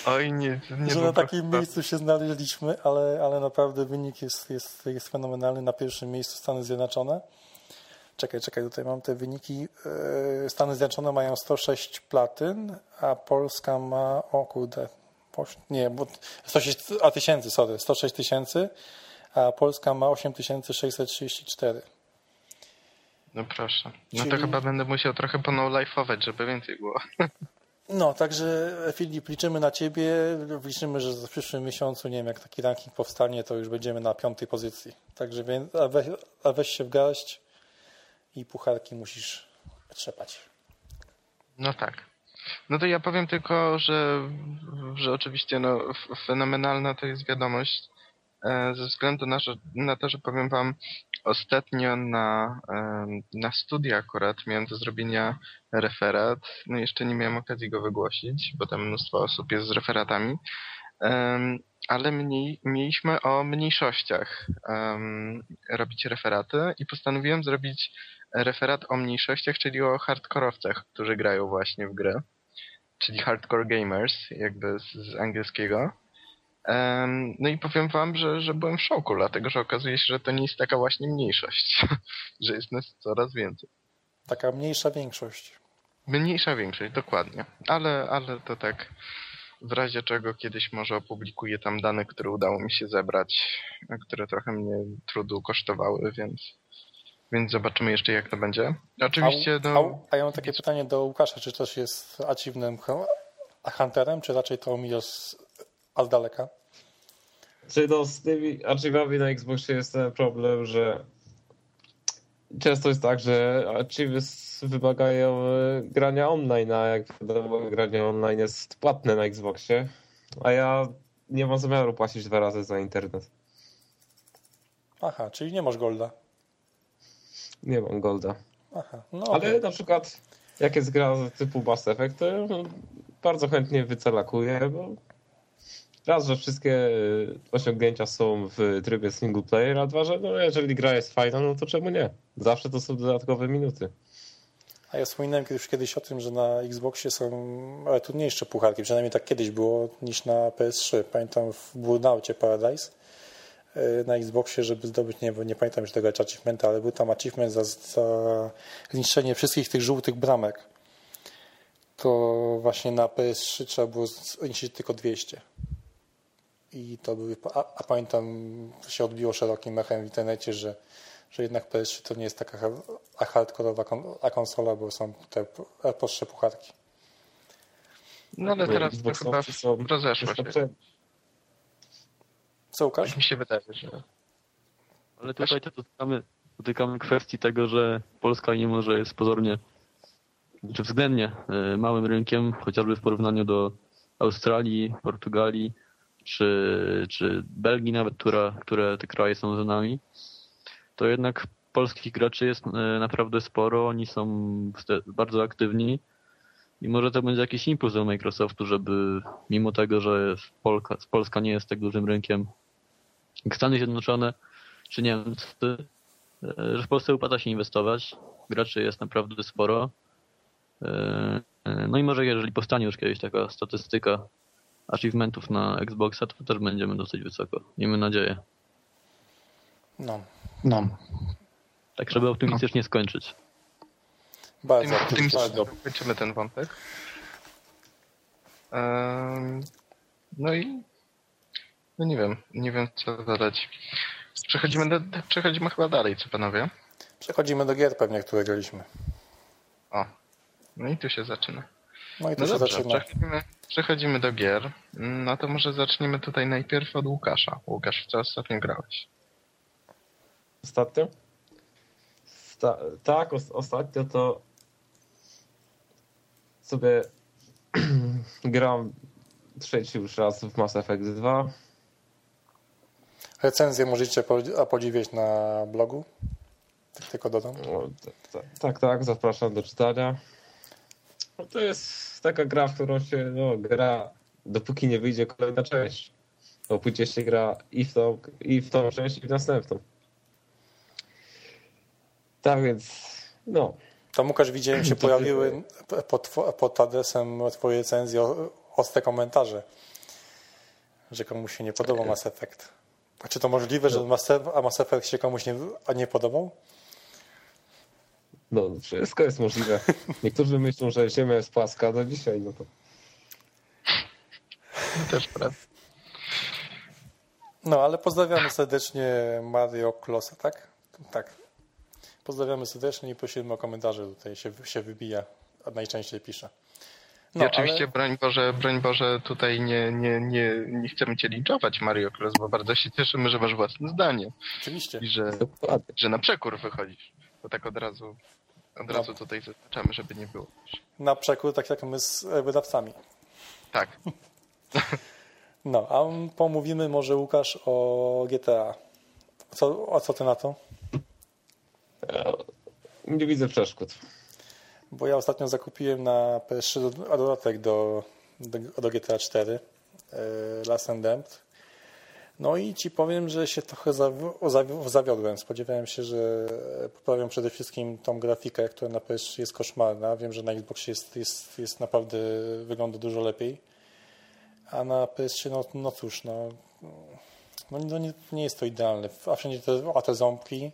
Oj, nie, nie że na takim miejscu się znaleźliśmy, ale, ale naprawdę wynik jest, jest, jest fenomenalny. Na pierwszym miejscu Stany Zjednoczone. Czekaj, czekaj, tutaj mam te wyniki. E, Stany Zjednoczone mają 106 platyn, a Polska ma, o kurde, nie, bo 106 a tysięcy, sorry, 106 tysięcy, a Polska ma 8634. No proszę. No Czyli- to chyba będę musiał trochę ponowlife'ować, żeby więcej było. No, także Filip, liczymy na Ciebie. Liczymy, że w przyszłym miesiącu, nie wiem, jak taki ranking powstanie, to już będziemy na piątej pozycji. Także a weź, a weź się w garść i pucharki musisz trzepać. No tak. No to ja powiem tylko, że, że oczywiście no, fenomenalna to jest wiadomość e, ze względu na, na to, że powiem wam ostatnio na, em, na studia akurat miałem do zrobienia referat. No jeszcze nie miałem okazji go wygłosić, bo tam mnóstwo osób jest z referatami. Ale mniej, mieliśmy o mniejszościach robić referaty i postanowiłem zrobić referat o mniejszościach, czyli o hardkorowcach, którzy grają właśnie w grę, czyli hardcore gamers, jakby z, z angielskiego. Em, no i powiem wam, że, że byłem w szoku, dlatego że okazuje się, że to nie jest taka właśnie mniejszość, że jest nas coraz więcej. Taka mniejsza większość. Mniejsza większość, dokładnie. Ale, ale to tak w razie czego kiedyś może opublikuję tam dane, które udało mi się zebrać, a które trochę mnie trudu kosztowały, więc, więc zobaczymy jeszcze jak to będzie. Oczywiście, a, no, a ja mam takie pytanie do Łukasza, czy też jest achievementem a hunterem, czy raczej to omijasz z- daleka? Czy no z tymi archiwami na Xboxie jest ten problem, że często jest tak, że archiwy wymagają e, grania online, a jak wiadomo granie online jest płatne na Xboxie, a ja nie mam zamiaru płacić dwa razy za internet. Aha, czyli nie masz golda. Nie mam golda. Aha, no Ale okej. na przykład jak jest gra typu Mass Effect, to bardzo chętnie wycelakuję, bo raz, że wszystkie y, osiągnięcia są w trybie single player, a dwa, że no, jeżeli gra jest fajna, no to czemu nie? Zawsze to są dodatkowe minuty. A ja wspominałem kiedyś, kiedyś o tym, że na Xboxie są ale trudniejsze pucharki, przynajmniej tak kiedyś było niż na PS3. Pamiętam w Burnoutie Paradise na Xboxie, żeby zdobyć, nie, nie pamiętam już tego achievementa, ale był tam achievement za, za zniszczenie wszystkich tych żółtych bramek. To właśnie na PS3 trzeba było zniszczyć tylko 200. I to były, a, a pamiętam, to się odbiło szerokim echem w internecie, że że jednak PS3 to nie jest taka hardkorowa kon, a konsola, bo są te prostsze pucharki. no ale teraz to chyba rozeszło się. Co Łukasz? Tak mi się wydaje, że... Ale tutaj też dotykamy, dotykamy kwestii tego, że Polska mimo, że jest pozornie, czy względnie y, małym rynkiem, chociażby w porównaniu do Australii, Portugalii, czy, czy Belgii nawet, która, które te kraje są za nami, to jednak polskich graczy jest y, naprawdę sporo, oni są bardzo aktywni i może to będzie jakiś impuls do Microsoftu, żeby mimo tego, że Polka, Polska nie jest tak dużym rynkiem, Stany Zjednoczone czy Niemcy, e, że w Polsce opłaca się inwestować. Graczy jest naprawdę sporo. E, e, No i może jeżeli powstanie już kiedyś taka statystyka achievementów na Xboxa, to też będziemy dosyć wysoko. Miejmy nadzieję. No, No. Tak, żeby optymistycznie skończyć. bardzo optymistycznie. kończymy ten wątek. Em, no i no nie wiem, nie wiem co dodać. Przechodzimy, do, przechodzimy chyba dalej, co panowie? Przechodzimy do gier pewnie, które graliśmy. O, no i tu się zaczyna. No i to No się dobrze, zaczyna. przechodzimy, przechodzimy do gier. No to może zaczniemy tutaj najpierw od Łukasza. Łukasz, w co ostatnio grałeś? Ostatnio? Sta- tak, os- ostatnio to sobie gram trzeci już raz w Mass Effect 2. Recenzję możecie po- podziwiać na blogu. Tak tylko dodam. No, tak, tak, zapraszam do czytania. No, to jest taka gra, w którą się no, gra, dopóki nie wyjdzie kolejna część. Bo później się gra i w tą, i w tą część, i w następną. Tak więc, no, Tam Łukasz widziałem się pojawiły pod, pod adresem twojej recenzji ostre komentarze, że komuś się nie podobał Mass Effect. A czy to możliwe, że a Mass Effect się komuś nie, a nie podobał? no, wszystko jest możliwe. Niektórzy myślą, że Ziemia jest płaska do dzisiaj, no to Też prawda. No, ale pozdrawiamy serdecznie Mario Klosa, tak? Tak. Pozdrawiamy serdecznie i prosimy o komentarze. Tutaj się, się wybija, a najczęściej pisze. No, I oczywiście, ale... broń Boże, broń Boże, tutaj nie, nie, nie, nie chcemy cię linczować, Mario Klos, bo bardzo się cieszymy, że masz własne zdanie. Oczywiście. I że, że na przekór wychodzisz. To tak od razu, od no. razu tutaj zaznaczamy, żeby nie było. Na przekór, tak jak my z wydawcami. Tak. No, a pomówimy może Łukasz o GTA. Co, a co ty na to? Nie widzę przeszkód. Bo ja ostatnio zakupiłem na PS3 dodatek do, do, do GTA 4 Last and Damned. No i ci powiem, że się trochę zawiodłem. Spodziewałem się, że poprawią przede wszystkim tą grafikę, która na PS3 jest koszmarna. Wiem, że na Xbox jest, jest, jest naprawdę wygląda dużo lepiej. A na PS3, no, no cóż, no, no, nie, nie, jest to idealne. A wszędzie te, a te ząbki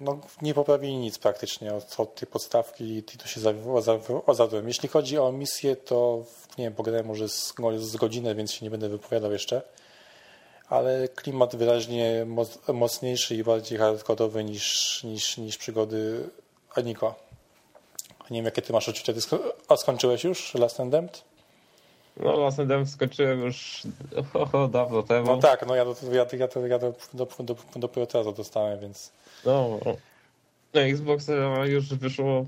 no, nie poprawili nic praktycznie od, tej podstawki i to się ozadłem. Jeśli chodzi o misję, to nie wiem, pograłem może z, z godzinę, więc się nie będę wypowiadał jeszcze. Ale klimat wyraźnie mocniejszy i bardziej hardkorowy niż, niż, niż przygody Aniko. Nie wiem, jakie ty masz odczucia. Ty a skończyłeś już Last and Damned? No, Last Dance skończyłem już o, dawno temu. No tak, no ja, do, ja, ja, ja do, do, do, dopiero teraz dostałem, więc... No, no Xbox już wyszło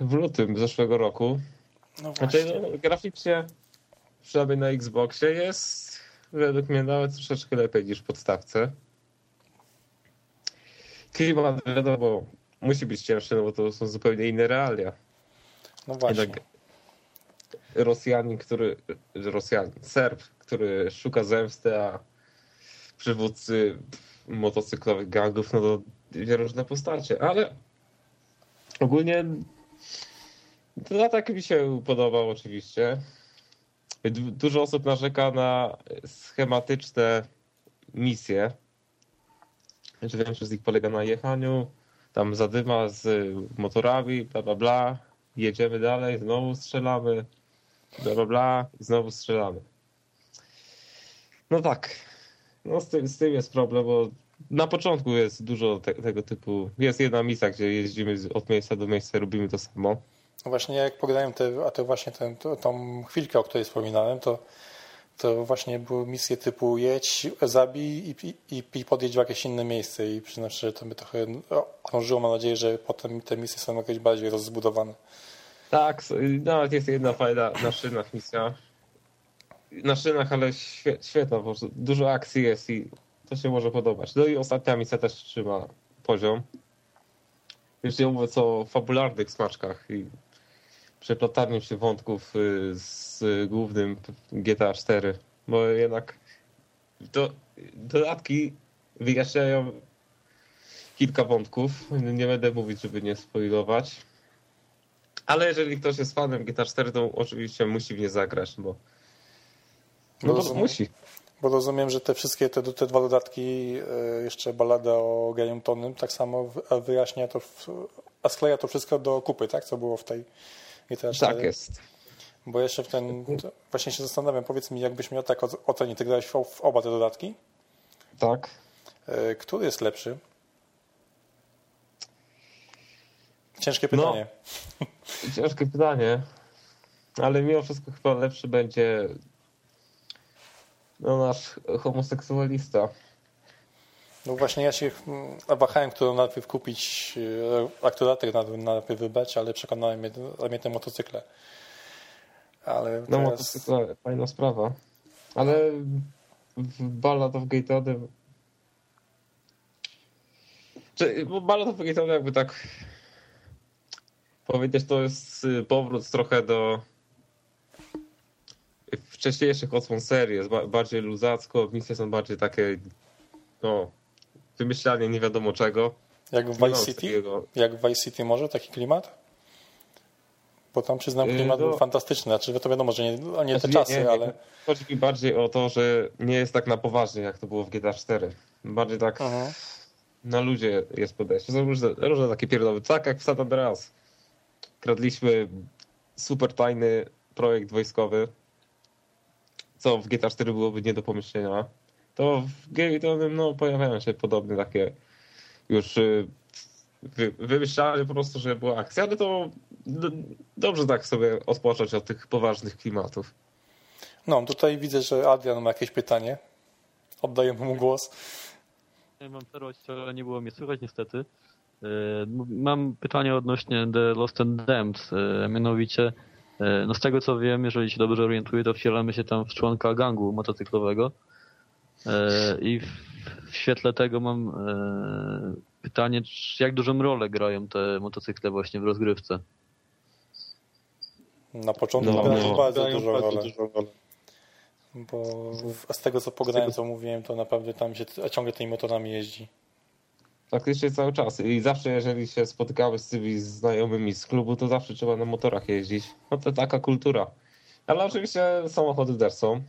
w lutym zeszłego roku. No znaczy, właśnie. Znaczy, no, graficznie, przynajmniej na Xboxie jest według mnie nawet troszeczkę lepiej niż podstawce. Klimat, wiadomo, musi być cięższy, no bo to są zupełnie inne realia. No właśnie. Jednak Rosjanin, który, Rosjanin, Serb, który szuka zemsty, a przywódcy motocyklowych gangów, no to dwie różne postacie, ale ogólnie tak mi się podobał oczywiście. Dużo osób narzeka na schematyczne misje. Znaczy większość z nich polega na jechaniu, tam zadyma z motorami, bla bla bla, jedziemy dalej, znowu strzelamy, bla bla bla i znowu strzelamy. No tak, no z tym, z tym jest problem, bo na początku jest dużo te, tego typu, jest jedna misja, gdzie jeździmy od miejsca do miejsca, robimy to samo. No właśnie jak pograłem te, a to właśnie ten, to, tą chwilkę, o której wspominałem, to, to właśnie były misje typu jedź, zabij i, i, i podjedź w jakieś inne miejsce i przyznam że to by trochę krążyło. Mam nadzieję, że potem te misje są jakieś bardziej rozbudowane. Tak, nawet jest jedna fajna na szynach misja. Na szynach, ale świetna, po dużo akcji jest i to się może podobać. No i ostatnia misja też trzyma poziom. Już nie mówię o fabularnych smaczkach i przeplataniu się wątków y, z głównym GTA 4, bo jednak to dodatki wyjaśniają kilka wątków. Nie będę mówić, żeby nie spoilować. Ale jeżeli ktoś jest fanem Guitar 4, to oczywiście musi w nie zagrać, bo no bo musi. Bo rozumiem, że te wszystkie te, te dwa dodatki, e, jeszcze balada o Genium Tonym, tak samo wyjaśnia to, a skleja to wszystko do kupy, tak? Co było w tej Guitar 4. Tak jest. Bo jeszcze w ten, właśnie się zastanawiam, powiedz mi, jakbyś miał tak ocenić, ty grałeś w, w oba te dodatki? Tak. E, który jest lepszy? Ciężkie no. pytanie. No, ciężkie pytanie, ale mimo wszystko chyba lepszy będzie no, nasz homoseksualista. No właśnie ja się wahałem, którą najpierw kupić, e, aktoratek najpierw wybrać, ale przekonałem mnie, mnie te motocykle. Ale no teraz... motocykle, fajna sprawa. Ale w Ballad of Gate'ody czy, bo Ballad of Gate'ody jakby tak powiedzieć, to jest y, powrót trochę do wcześniejszych odsłon serii. Jest bardziej luzacko, misje są bardziej takie, no, wymyślanie nie wiadomo czego. Jak w Vice City? Takiego... Jak w Vice City może taki klimat? Bo tam przyznam, y, klimat no, był fantastyczny. Znaczy, to wiadomo, że nie, nie te znaczy, czasy, nie, nie, ale... Chodzi mi bardziej o to, że nie jest tak na poważnie, jak to było w GTA 4. Bardziej tak mhm. na ludzie jest podejście. Są różne, różne takie pierdoły. Tak jak w San Andreas kradliśmy super tajny projekt wojskowy, co w GTA 4 byłoby nie do pomyślenia. to w Gaytonem no, pojawiają się podobne takie już y, wy, wymyślane po prostu, żeby była akcja, ale to d- dobrze tak sobie odpocząć od tych poważnych klimatów. No, tutaj widzę, że Adrian ma jakieś pytanie. Oddaję mu głos. Ja mam przerwać, ale nie było mnie słychać niestety. E, Mam pytanie odnośnie The Lost and Damned. E, Mianowicie, e, no z tego co wiem, jeżeli się dobrze orientuję, to wcielamy się tam w członka gangu motocyklowego. I w, w świetle tego mam pytanie, czy- jak dużą rolę grają te motocykle właśnie w rozgrywce? Na początku No, grają no. bardzo Grają dużą rolę. dużą rolę. Bo z tego co pograłem, co mówiłem, to naprawdę tam się ciągle tymi motorami jeździ. Praktycznie cały czas. I zawsze, jeżeli się spotykamy z tymi znajomymi z klubu, to zawsze trzeba na motorach jeździć. No to taka kultura. Ale oczywiście samochody też są.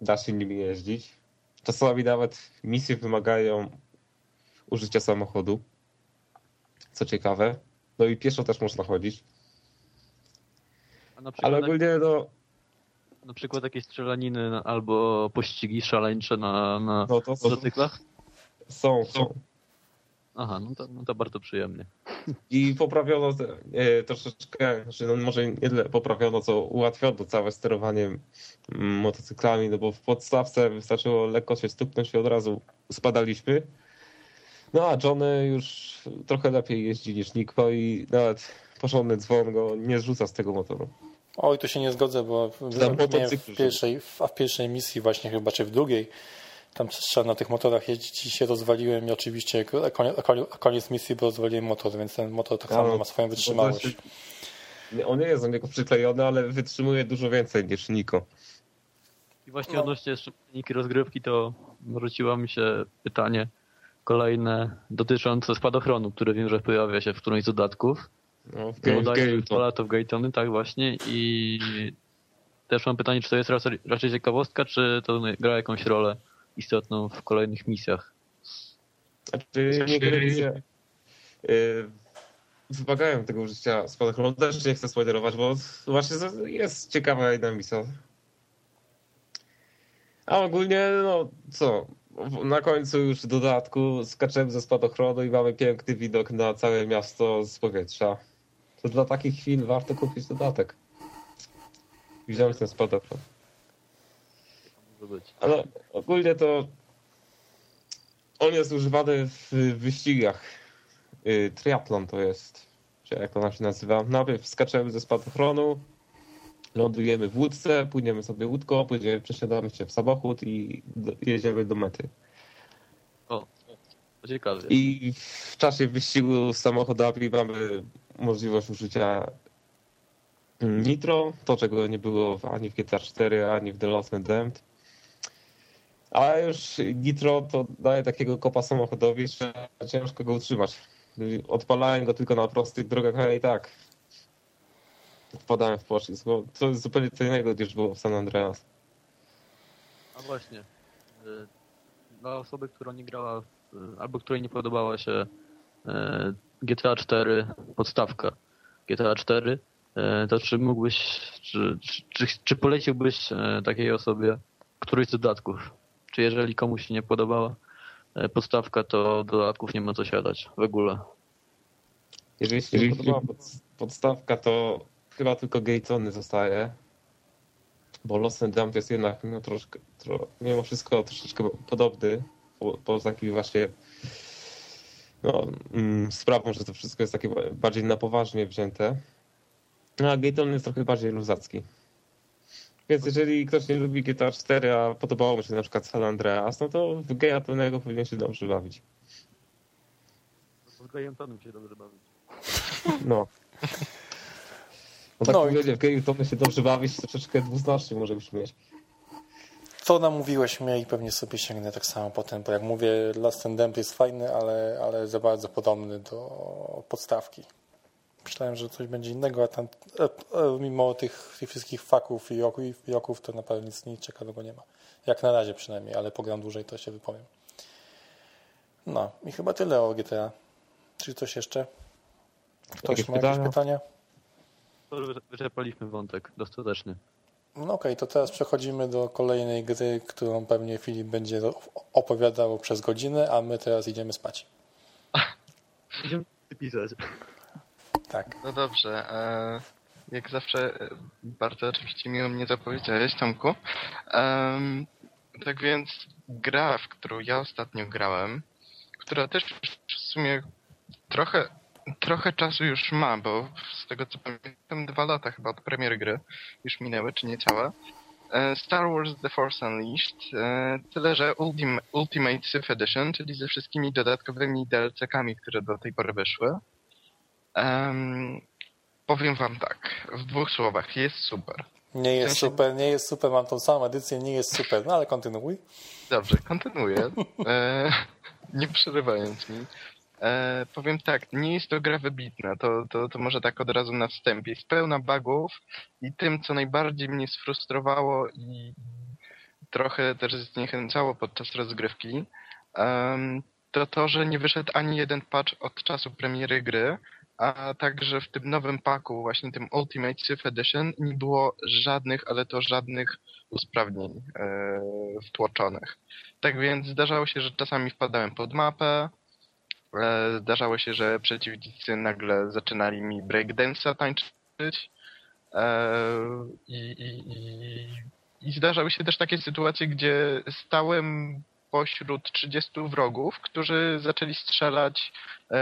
Da się nimi jeździć. Czasami nawet misje wymagają użycia samochodu. Co ciekawe. No i pieszo też można chodzić. Przykład, Ale ogólnie no, na przykład jakieś strzelaniny albo pościgi szaleńcze na, na no to motocyklach? są, są. Aha, no to, no to bardzo przyjemnie. I poprawiono te, e, troszeczkę, znaczy no może nie tyle poprawiono, co ułatwiono całe sterowanie mm, motocyklami, no bo w podstawce wystarczyło lekko się stuknąć i od razu spadaliśmy. No a Johnny już trochę lepiej jeździ niż Niko i nawet porządny dzwon go nie zrzuca z tego motoru. Oj, tu się nie zgodzę, bo w, w, pierwszej, w, a w pierwszej misji właśnie chyba, czy w drugiej, tam trzeba na tych motorach jeździć i się rozwaliłem i oczywiście a koniec, a koniec, misji, bo rozwaliłem motor, więc ten motor tak samo no, ma swoją wytrzymałość. On nie jest do niego przyklejony, ale wytrzymuje dużo więcej niż Niko. I właśnie No. odnośnie jeszcze mechaniki rozgrywki, to wróciło mi się pytanie kolejne dotyczące spadochronu, który wiem, że pojawia się w którymś z dodatków. No, w, No, Ga- w Gatony, tak właśnie. I też mam pytanie, czy to jest raczej, raczej ciekawostka, czy to gra jakąś rolę istotną w kolejnych misjach? Znaczy, niektóre misje y, wymagają tego użycia spadochronu. Też nie chcę spoilerować, bo właśnie jest ciekawa jedna misja. A ogólnie, no co, na końcu już w dodatku skaczemy ze spadochronu i mamy piękny widok na całe miasto z powietrza. To dla takich chwil warto kupić dodatek. Wziąć ten spadochron. Może być. Ale ogólnie to on jest używany w wyścigach. Y, Triatlon to jest, czy jak to się nazywa. Najpierw skaczemy ze spadochronu, lądujemy w łódce, płyniemy sobie łódką, później przesiadamy się w samochód i do- jedziemy do mety. To ciekawe. I w czasie wyścigu z samochodami mamy możliwość użycia nitro, to czego nie było ani w GTA 4, ani w The Lost and Damned. A już nitro to daje takiego kopa samochodowi, że ciężko go utrzymać. Odpalałem go tylko na prostych drogach, ale i tak wpadałem w poślizg, bo to zupełnie co innego niż było w San Andreas. A właśnie. y, Dla osoby, która nie grała, w- albo której nie podobała się y, GTA 4 podstawka GTA 4, y, to czy mógłbyś, czy, czy, czy, czy poleciłbyś y, takiej osobie któryś z dodatków? Czy jeżeli komuś się nie podobała y, podstawka, to dodatków nie ma co siadać w ogóle? Jeżeli się nie podobała pod, podstawka, to chyba tylko Gatony zostaje. Bo Lost and Damned jest jednak mimo, troszkę, tro, mimo wszystko troszeczkę podobny. Po, po takiej właśnie no, mm, sprawą, że to wszystko jest takie bardziej na poważnie wzięte. No, a Gaton jest trochę bardziej luzacki. Więc jeżeli ktoś nie lubi GTA 4, a podobało mu się na przykład San Andreas, no to w Gatonego powinien się dobrze bawić. Z Gajantonem się dobrze bawić. No. No tak No i- w geju to my się dobrze bawić, to troszeczkę dwuznacznie może brzmieć. Co namówiłeś mnie i pewnie sobie sięgnę tak samo potem, bo jak mówię, Last and Damned jest fajny, ale, ale za bardzo podobny do podstawki. Myślałem, że coś będzie innego, a tam e, e, mimo tych, tych wszystkich faków i joków, to naprawdę nic, nic ciekawego nie ma. Jak na razie przynajmniej, ale pogram dłużej, to się wypowiem. No i chyba tyle o GTA. Czy coś jeszcze? Ktoś Jakieś ma jakieś pytania? pytania? Wyczerpaliśmy wątek dostatecznie. No okej, okay, to teraz przechodzimy do kolejnej gry, którą pewnie Filip będzie opowiadał przez godzinę, a my teraz idziemy spać. Idziemy pisać. Tak. No dobrze. E, jak zawsze e, bardzo oczywiście miło mnie zapowiedziałeś, Tomku. tak więc gra, w którą ja ostatnio grałem, która też w sumie trochę trochę czasu już ma, bo z tego co pamiętam dwa lata chyba od premiery gry już minęły, czy niecałe. E, Star Wars The Force Unleashed, e, tyle że Ultimate Sith Edition, czyli ze wszystkimi dodatkowymi DLC-kami, które do tej pory wyszły. Um, powiem wam tak, w dwóch słowach, jest super. Nie jest w sensie... super, nie jest super, mam tą samą edycję, nie jest super, no ale kontynuuj. Dobrze, kontynuuję, e, nie przerywając mi. E, powiem tak, nie jest to gra wybitna, to, to, to może tak od razu na wstępie. Jest pełna bugów i tym, co najbardziej mnie sfrustrowało i trochę też zniechęcało podczas rozgrywki, um, to to, że nie wyszedł ani jeden patch od czasu premiery gry, a także w tym nowym paku, właśnie tym Ultimate Sith Edition, nie było żadnych, ale to żadnych usprawnień e, wtłoczonych. Tak więc zdarzało się, że czasami wpadałem pod mapę, E, zdarzało się, że przeciwnicy nagle zaczynali mi breakdance'a tańczyć. E, I, i, i, I zdarzały się też takie sytuacje, gdzie stałem pośród 30 wrogów, którzy zaczęli strzelać e,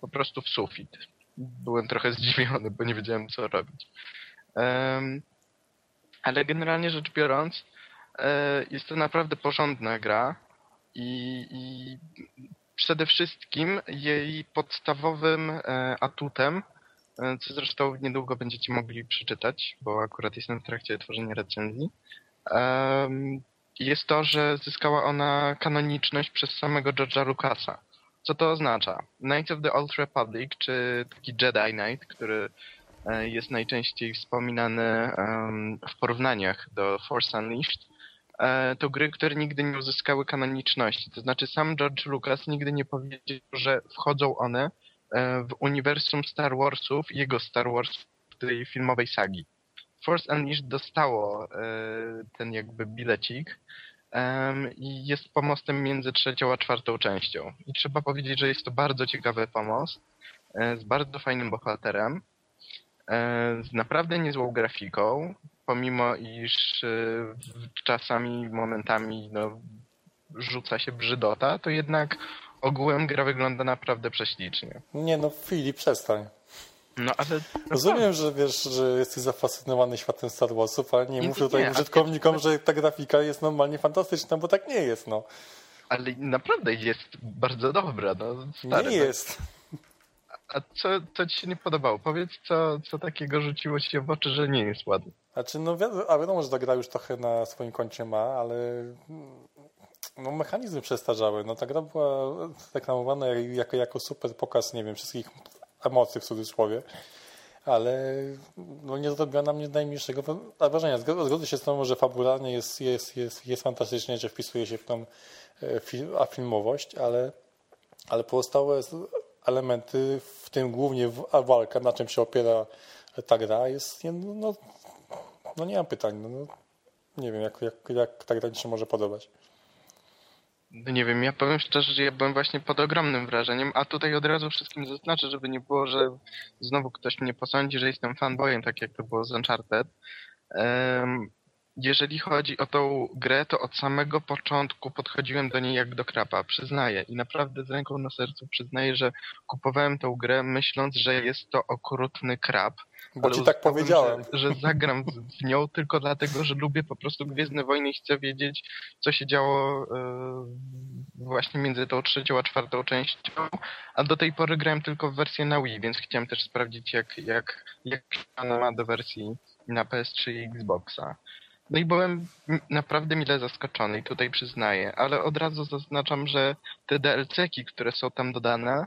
po prostu w sufit. Byłem trochę zdziwiony, bo nie wiedziałem co robić. Ale generalnie rzecz biorąc, jest to naprawdę porządna gra i, i przede wszystkim jej podstawowym e, atutem, e, co zresztą niedługo będziecie mogli przeczytać, bo akurat jestem w trakcie tworzenia recenzji, jest to, że zyskała ona kanoniczność przez samego George'a Lucasa. Co to oznacza? Knights of the Old Republic, czy taki Jedi Knight, który e, jest najczęściej wspominany w porównaniach do Force Unleashed, E, to gry, które nigdy nie uzyskały kanoniczności. To znaczy sam George Lucas nigdy nie powiedział, że wchodzą one e, w uniwersum Star Warsów, jego Star Wars, tej filmowej sagi. Force Unleashed dostało e, ten jakby bilecik i jest pomostem między trzecią a czwartą częścią. I trzeba powiedzieć, że jest to bardzo ciekawy pomost z bardzo fajnym bohaterem, z naprawdę niezłą grafiką, pomimo iż czasami, momentami no, rzuca się brzydota, to jednak ogółem gra wygląda naprawdę prześlicznie. Nie no, Filip, przestań. No, ale... Rozumiem, że wiesz, że jesteś zafascynowany światem Star Warsów, ale nie, nie mów tutaj nie, użytkownikom, że ta grafika jest normalnie fantastyczna, bo tak nie jest, no. Ale naprawdę jest bardzo dobra, no. Stary, nie jest. A co, co ci się nie podobało? Powiedz, co, co takiego rzuciło ci się w oczy, że nie jest ładny. Znaczy, no wiadomo, a wiadomo, że ta gra już trochę na swoim koncie ma, ale no, mechanizmy przestarzały. No, ta gra była reklamowana jako, jako super pokaz, nie wiem, wszystkich emocji w cudzysłowie, ale no, nie zrobiła na mnie najmniejszego wrażenia. Zgodzę się z tym, że fabularnie jest, jest, jest, jest fantastycznie, że wpisuje się w tą e, a filmowość, ale, ale pozostałe elementy, w tym głównie walka, na czym się opiera ta gra, jest no, no nie mam pytań. No, no, nie wiem, jak, jak, jak ta gra się może podobać. No nie wiem, ja powiem szczerze, że ja byłem właśnie pod ogromnym wrażeniem, a tutaj od razu wszystkim zaznaczę, żeby nie było, że znowu ktoś mnie posądzi, że jestem fanboyem, tak jak to było z Uncharted. Um, jeżeli chodzi o tą grę, to od samego początku podchodziłem do niej jak do krapa, przyznaję. I naprawdę z ręką na sercu przyznaję, że kupowałem tą grę myśląc, że jest to okrutny krap. Bo ci tak powiedziałem. Że, że zagram w nią tylko dlatego, że lubię po prostu Gwiezdne Wojny i chcę wiedzieć, co się działo yy, właśnie między tą trzecią a czwartą częścią. A do tej pory grałem tylko w wersję na Wii, więc chciałem też sprawdzić, jak, jak, jak ona ma do wersji na PS3 i Xboxa. No i byłem naprawdę mile zaskoczony i tutaj przyznaję, ale od razu zaznaczam, że te DLC-ki, które są tam dodane,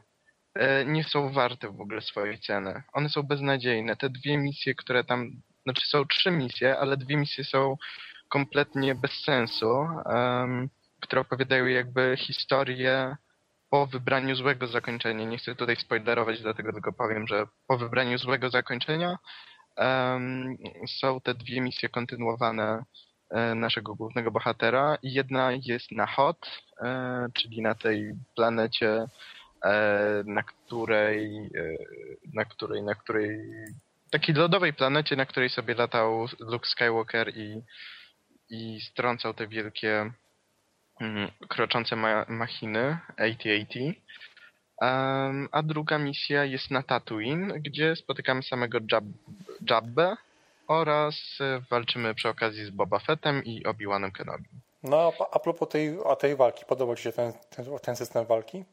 e, nie są warte w ogóle swojej ceny. One są beznadziejne. Te dwie misje, które tam, znaczy są trzy misje, ale dwie misje są kompletnie bez sensu, um, które opowiadają jakby historię po wybraniu złego zakończenia. Nie chcę tutaj spoilerować, dlatego tylko powiem, że po wybraniu złego zakończenia są te dwie misje kontynuowane e, naszego głównego bohatera. Jedna jest na Hot, e, czyli na tej planecie, e, na której, na której, na której, takiej lodowej planecie, na której sobie latał Luke Skywalker i, i strącał te wielkie mm, kroczące ma machiny AT-AT. Em, a druga misja jest na Tatooine, gdzie spotykamy samego Jab Jabbę oraz e, walczymy przy okazji z Boba Fettem i Obi-Wanem Kenobi. No, a- propos tej, a tej walki, podoba Ci się ten, ten, ten system walki?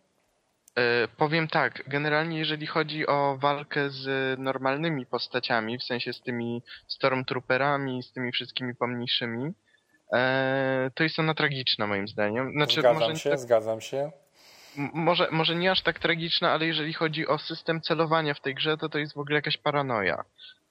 E, powiem tak, generalnie jeżeli chodzi o walkę z normalnymi postaciami, w sensie z tymi Stormtrooperami, z tymi wszystkimi pomniejszymi, e, to jest ona tragiczna moim zdaniem. Znaczy, zgadzam się, tak- zgadzam się. Może, może nie aż tak tragiczna, ale jeżeli chodzi o system celowania w tej grze, to to jest w ogóle jakaś paranoja.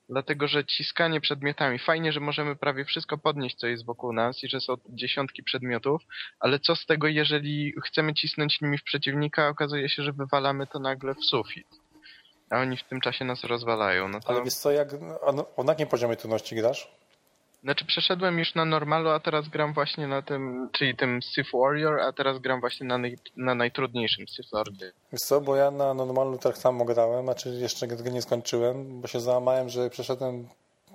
Dlatego, że ciskanie przedmiotami, fajnie, że możemy prawie wszystko podnieść, co jest wokół nas i że są dziesiątki przedmiotów, ale co z tego, jeżeli chcemy cisnąć nimi w przeciwnika, okazuje się, że wywalamy to nagle w sufit. A oni w tym czasie nas rozwalają. No to... Ale wiesz co, jak, a no, o jakim poziomie trudności grasz? Znaczy przeszedłem już na normalu, a teraz gram właśnie na tym, czyli tym Sith Warrior, a teraz gram właśnie na, naj, na najtrudniejszym Sith Lordzie. Wiesz co, bo ja na normalu tak samo grałem, znaczy jeszcze gry nie skończyłem, bo się załamałem, że przeszedłem,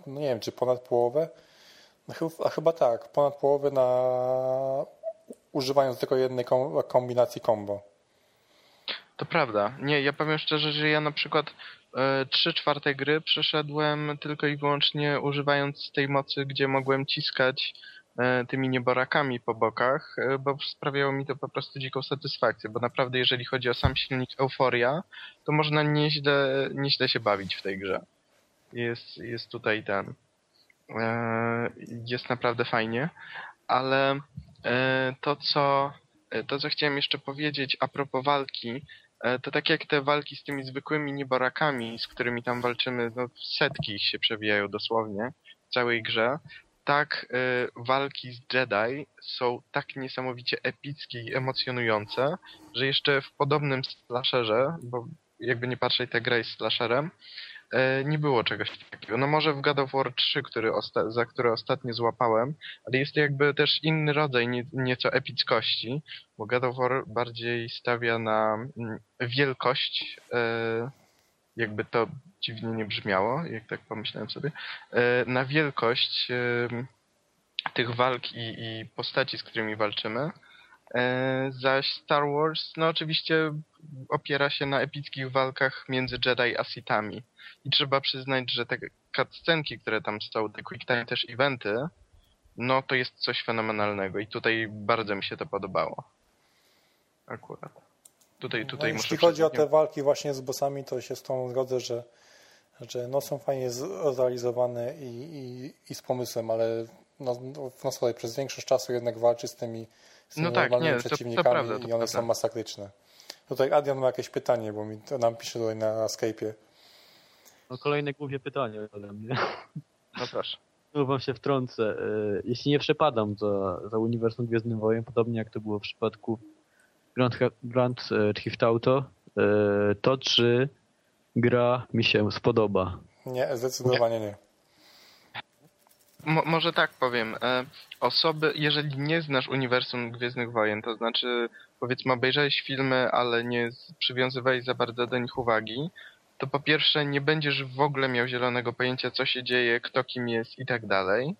no nie wiem, czy ponad połowę, no, a chyba tak, ponad połowę na używając tylko jednej kom, kombinacji combo. To prawda. Nie, ja powiem szczerze, że ja na przykład trzy czwarte gry przeszedłem tylko i wyłącznie używając tej mocy, gdzie mogłem ciskać e, tymi nieborakami po bokach, e, bo sprawiało mi to po prostu dziką satysfakcję, bo naprawdę jeżeli chodzi o sam silnik Euforia, to można nieźle, nieźle się bawić w tej grze. Jest, jest tutaj ten... E, jest naprawdę fajnie, ale e, to co, e, to co chciałem jeszcze powiedzieć a propos walki, e, to tak jak te walki z tymi zwykłymi nieborakami, z którymi tam walczymy, no setki ich się przewijają dosłownie w całej grze, tak e, walki z Jedi są tak niesamowicie epickie i emocjonujące, że jeszcze w podobnym slasherze, bo jakby nie patrzeć, ta gra jest slasherem, e, nie było czegoś takiego. No może w God of War 3, który za który ostatnio złapałem, ale jest to jakby też inny rodzaj nie- nieco epickości, bo God of War bardziej stawia na mm, wielkość, e, jakby to dziwnie nie brzmiało, jak tak pomyślałem sobie, e, na wielkość tych walk i, i postaci, z którymi walczymy. E, zaś Star Wars, no oczywiście opiera się na epickich walkach między Jedi a Sithami. I trzeba przyznać, że te cutscenki, które tam są, te quick time też eventy, no to jest coś fenomenalnego i tutaj bardzo mi się to podobało. Akurat. Tutaj, tutaj no, muszę jeśli chodzi o te walki właśnie z bossami, to się z tą zgodzę, że, że no są fajnie zrealizowane i, i, i z pomysłem, ale no, no, no słuchaj, przez większość czasu jednak walczy z tymi, z tymi No tak, nie, to- to przeciwnikami prawda, to i one prawda. są masakryczne. Tutaj Adrian ma jakieś pytanie, bo mi, to nam pisze tutaj na Skype'ie. No kolejne głupie pytanie ode mnie. No proszę. Tu wam się wtrącę. E, Jeśli nie przepadam za, za uniwersum Gwiezdnym Wojen, podobnie jak to było w przypadku Grand, Grand e, Theft Auto, e, to czy gra mi się spodoba? Nie, zdecydowanie nie. Mo- może tak powiem. E, osoby, jeżeli nie znasz uniwersum Gwiezdnych Wojen, to znaczy powiedzmy obejrzałeś filmy, ale nie przywiązywałeś za bardzo do nich uwagi, to po pierwsze nie będziesz w ogóle miał zielonego pojęcia, co się dzieje, kto kim jest i tak dalej.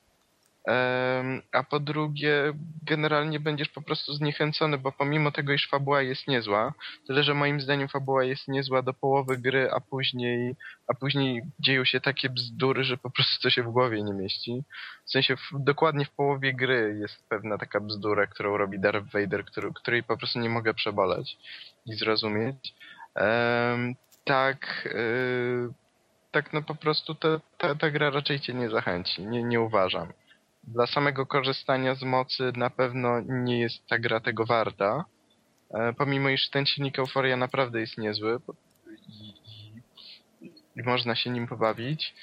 A po drugie, generalnie będziesz po prostu zniechęcony, bo pomimo tego, iż fabuła jest niezła, tyle że moim zdaniem fabuła jest niezła do połowy gry, a później, a później dzieją się takie bzdury, że po prostu to się w głowie nie mieści. W sensie w, dokładnie w połowie gry jest pewna taka bzdura, którą robi Darth Vader, który, której po prostu nie mogę przeboleć i zrozumieć. Tak, y, tak no po prostu ta, ta, ta gra raczej cię nie zachęci, nie, nie uważam. Dla samego korzystania z mocy na pewno nie jest ta gra tego warta. E, pomimo iż ten silnik Euphoria naprawdę jest niezły i, i, i można się nim pobawić.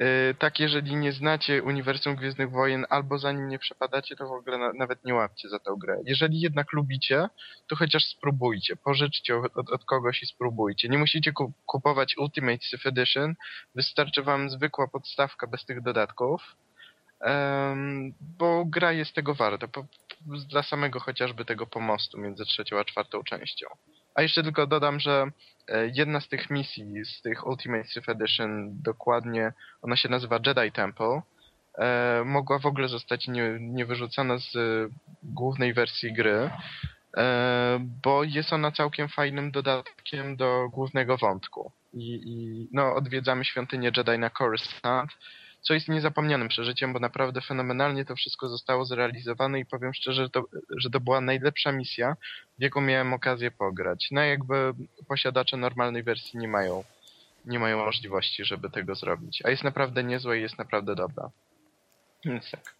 Yy, tak, jeżeli nie znacie uniwersum Gwiezdnych Wojen albo za nim nie przepadacie, to w ogóle na, nawet nie łapcie za tę grę. Jeżeli jednak lubicie, to chociaż spróbujcie, pożyczcie od, od, kogoś i spróbujcie. Nie musicie ku, kupować Ultimate Sith Edition, wystarczy wam zwykła podstawka bez tych dodatków, bo gra jest tego warta, dla samego chociażby tego pomostu między trzecią a czwartą częścią. A jeszcze tylko dodam, że e, jedna z tych misji, z tych Ultimate Sith Edition dokładnie, ona się nazywa Jedi Temple, e, mogła w ogóle zostać nie, nie wyrzucona z głównej wersji gry, e, bo jest ona całkiem fajnym dodatkiem do głównego wątku. I, i no, odwiedzamy świątynię Jedi na Coruscant, co jest niezapomnianym przeżyciem, bo naprawdę fenomenalnie to wszystko zostało zrealizowane i powiem szczerze, że to, że to była najlepsza misja, w jaką miałem okazję pograć. No jakby posiadacze normalnej wersji nie mają, nie mają możliwości, żeby tego zrobić. A jest naprawdę niezła i jest naprawdę dobra. Więc tak.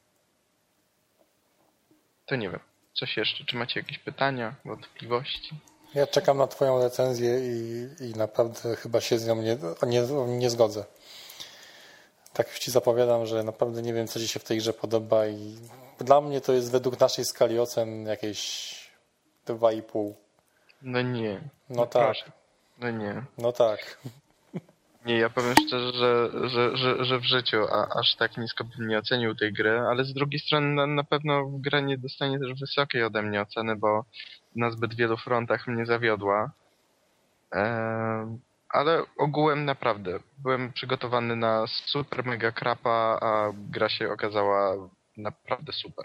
To nie wiem. Coś jeszcze? Czy macie jakieś pytania, wątpliwości? Ja czekam na Twoją recenzję i, i naprawdę chyba się z nią nie, nie, nie zgodzę tak już Ci zapowiadam, że naprawdę nie wiem, co Ci się w tej grze podoba i dla mnie to jest według naszej skali ocen jakieś 2,5. No nie. No, no tak. Proszę. No nie. No tak. Nie, ja powiem szczerze, że, że, że, że w życiu a, aż tak nisko bym nie ocenił tej gry, ale z drugiej strony na, na pewno gra nie dostanie też wysokiej ode mnie oceny, bo na zbyt wielu frontach mnie zawiodła. Eee, ale ogółem naprawdę byłem przygotowany na super mega krapa, a gra się okazała naprawdę super.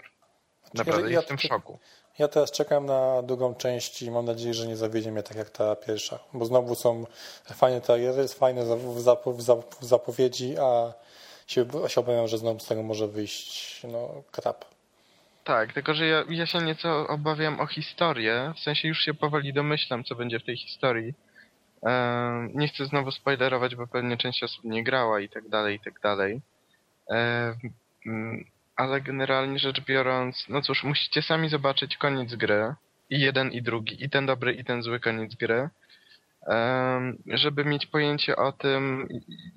Naprawdę ja, jestem w szoku. Ja teraz czekam na drugą część i mam nadzieję, że nie zawiedzie mnie tak jak ta pierwsza, bo znowu są fajne trailery, fajne zapowiedzi, a się, się obawiam, że znowu z tego może wyjść no, krap. Tak, tylko że ja, ja się nieco obawiam o historię, w sensie już się powoli domyślam, co będzie w tej historii nie chcę znowu spoilerować, bo pewnie część osób nie grała i tak dalej, i tak dalej. Ale generalnie rzecz biorąc, no cóż, musicie sami zobaczyć koniec gry. I jeden, i drugi. I ten dobry, i ten zły koniec gry. Żeby mieć pojęcie o tym,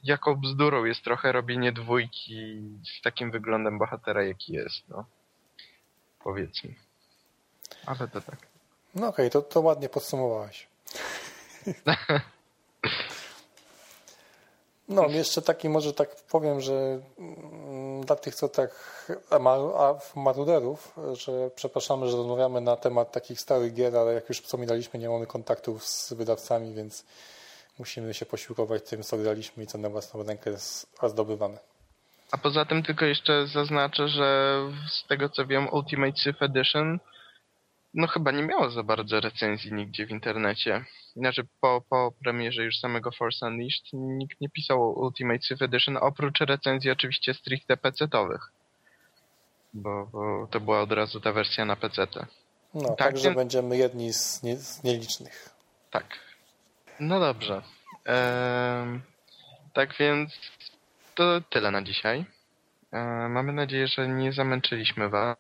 jaką bzdurą jest trochę robienie dwójki z takim wyglądem bohatera, jaki jest, no. Powiedzmy. Ale to tak. No okej, okay, to, to ładnie podsumowałeś. No, jeszcze taki może tak powiem, że mm, dla tych, co tak maruderów, że przepraszamy, że rozmawiamy na temat takich starych gier, ale jak już wspominaliśmy, nie mamy kontaktów z wydawcami, więc musimy się posiłkować tym, co graliśmy i co na własną rękę jest zdobywane. A poza tym tylko jeszcze zaznaczę, że z tego co wiem Ultimate Sith Edition no chyba nie miało za bardzo recenzji nigdzie w internecie. Znaczy po, po premierze już samego Force Unleashed nikt nie pisał o Ultimate Sith Edition, oprócz recenzji oczywiście stricte PC-towych. Bo, bo to była od razu ta wersja na PC. -te. No, tak, także więc... będziemy jedni z, nie, z, nielicznych. Tak. No dobrze. Tak więc to tyle na dzisiaj. Mamy nadzieję, że nie zamęczyliśmy Was.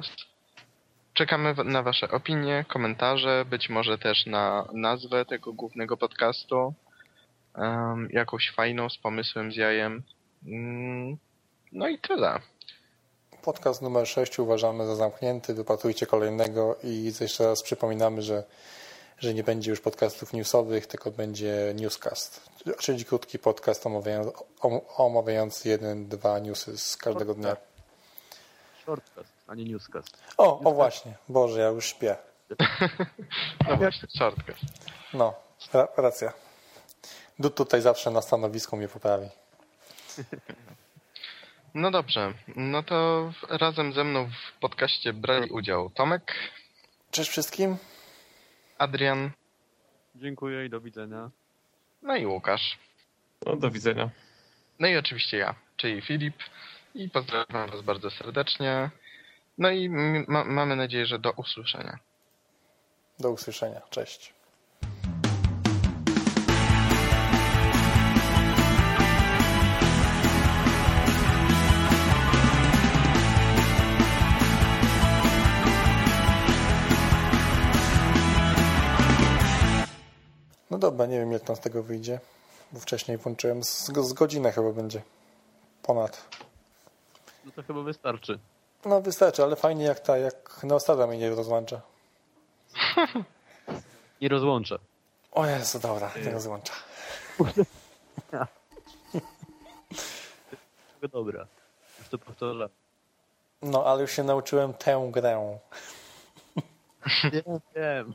Czekamy na Wasze opinie, komentarze, być może też na nazwę tego głównego podcastu. Um, jakąś fajną, z pomysłem, z jajem. Um, no i tyle. Podcast numer 6 uważamy za zamknięty. Wypatrujcie kolejnego i jeszcze raz przypominamy, że, że nie będzie już podcastów newsowych, tylko będzie newscast, czyli krótki podcast omawiający, omawiający jeden, dwa newsy z każdego dnia. Shortcast a nie newscast. O, newscast. o właśnie. Boże, ja już śpię. no właśnie, shortcast. No, ra racja. Dud tutaj zawsze na stanowisku mnie poprawi. No dobrze, no to razem ze mną w podcaście brali udział Tomek. Cześć wszystkim. Adrian. Dziękuję i do widzenia. No i Łukasz. No, do widzenia. No i oczywiście ja, czyli Filip. I pozdrawiam Was bardzo serdecznie. No i ma mamy nadzieję, że do usłyszenia. Do usłyszenia. Cześć. No dobra, nie wiem jak tam z tego wyjdzie, bo wcześniej włączyłem z, z godzinę chyba będzie ponad. No to chyba wystarczy. No wystarczy, ale fajnie jak ta, jak Neostada mnie nie rozłącza. I rozłączę. O Jezu, dobra, nie rozłącza. Dobra. Już to powtarzam. No, ale już się nauczyłem tę grę. Nie wiem.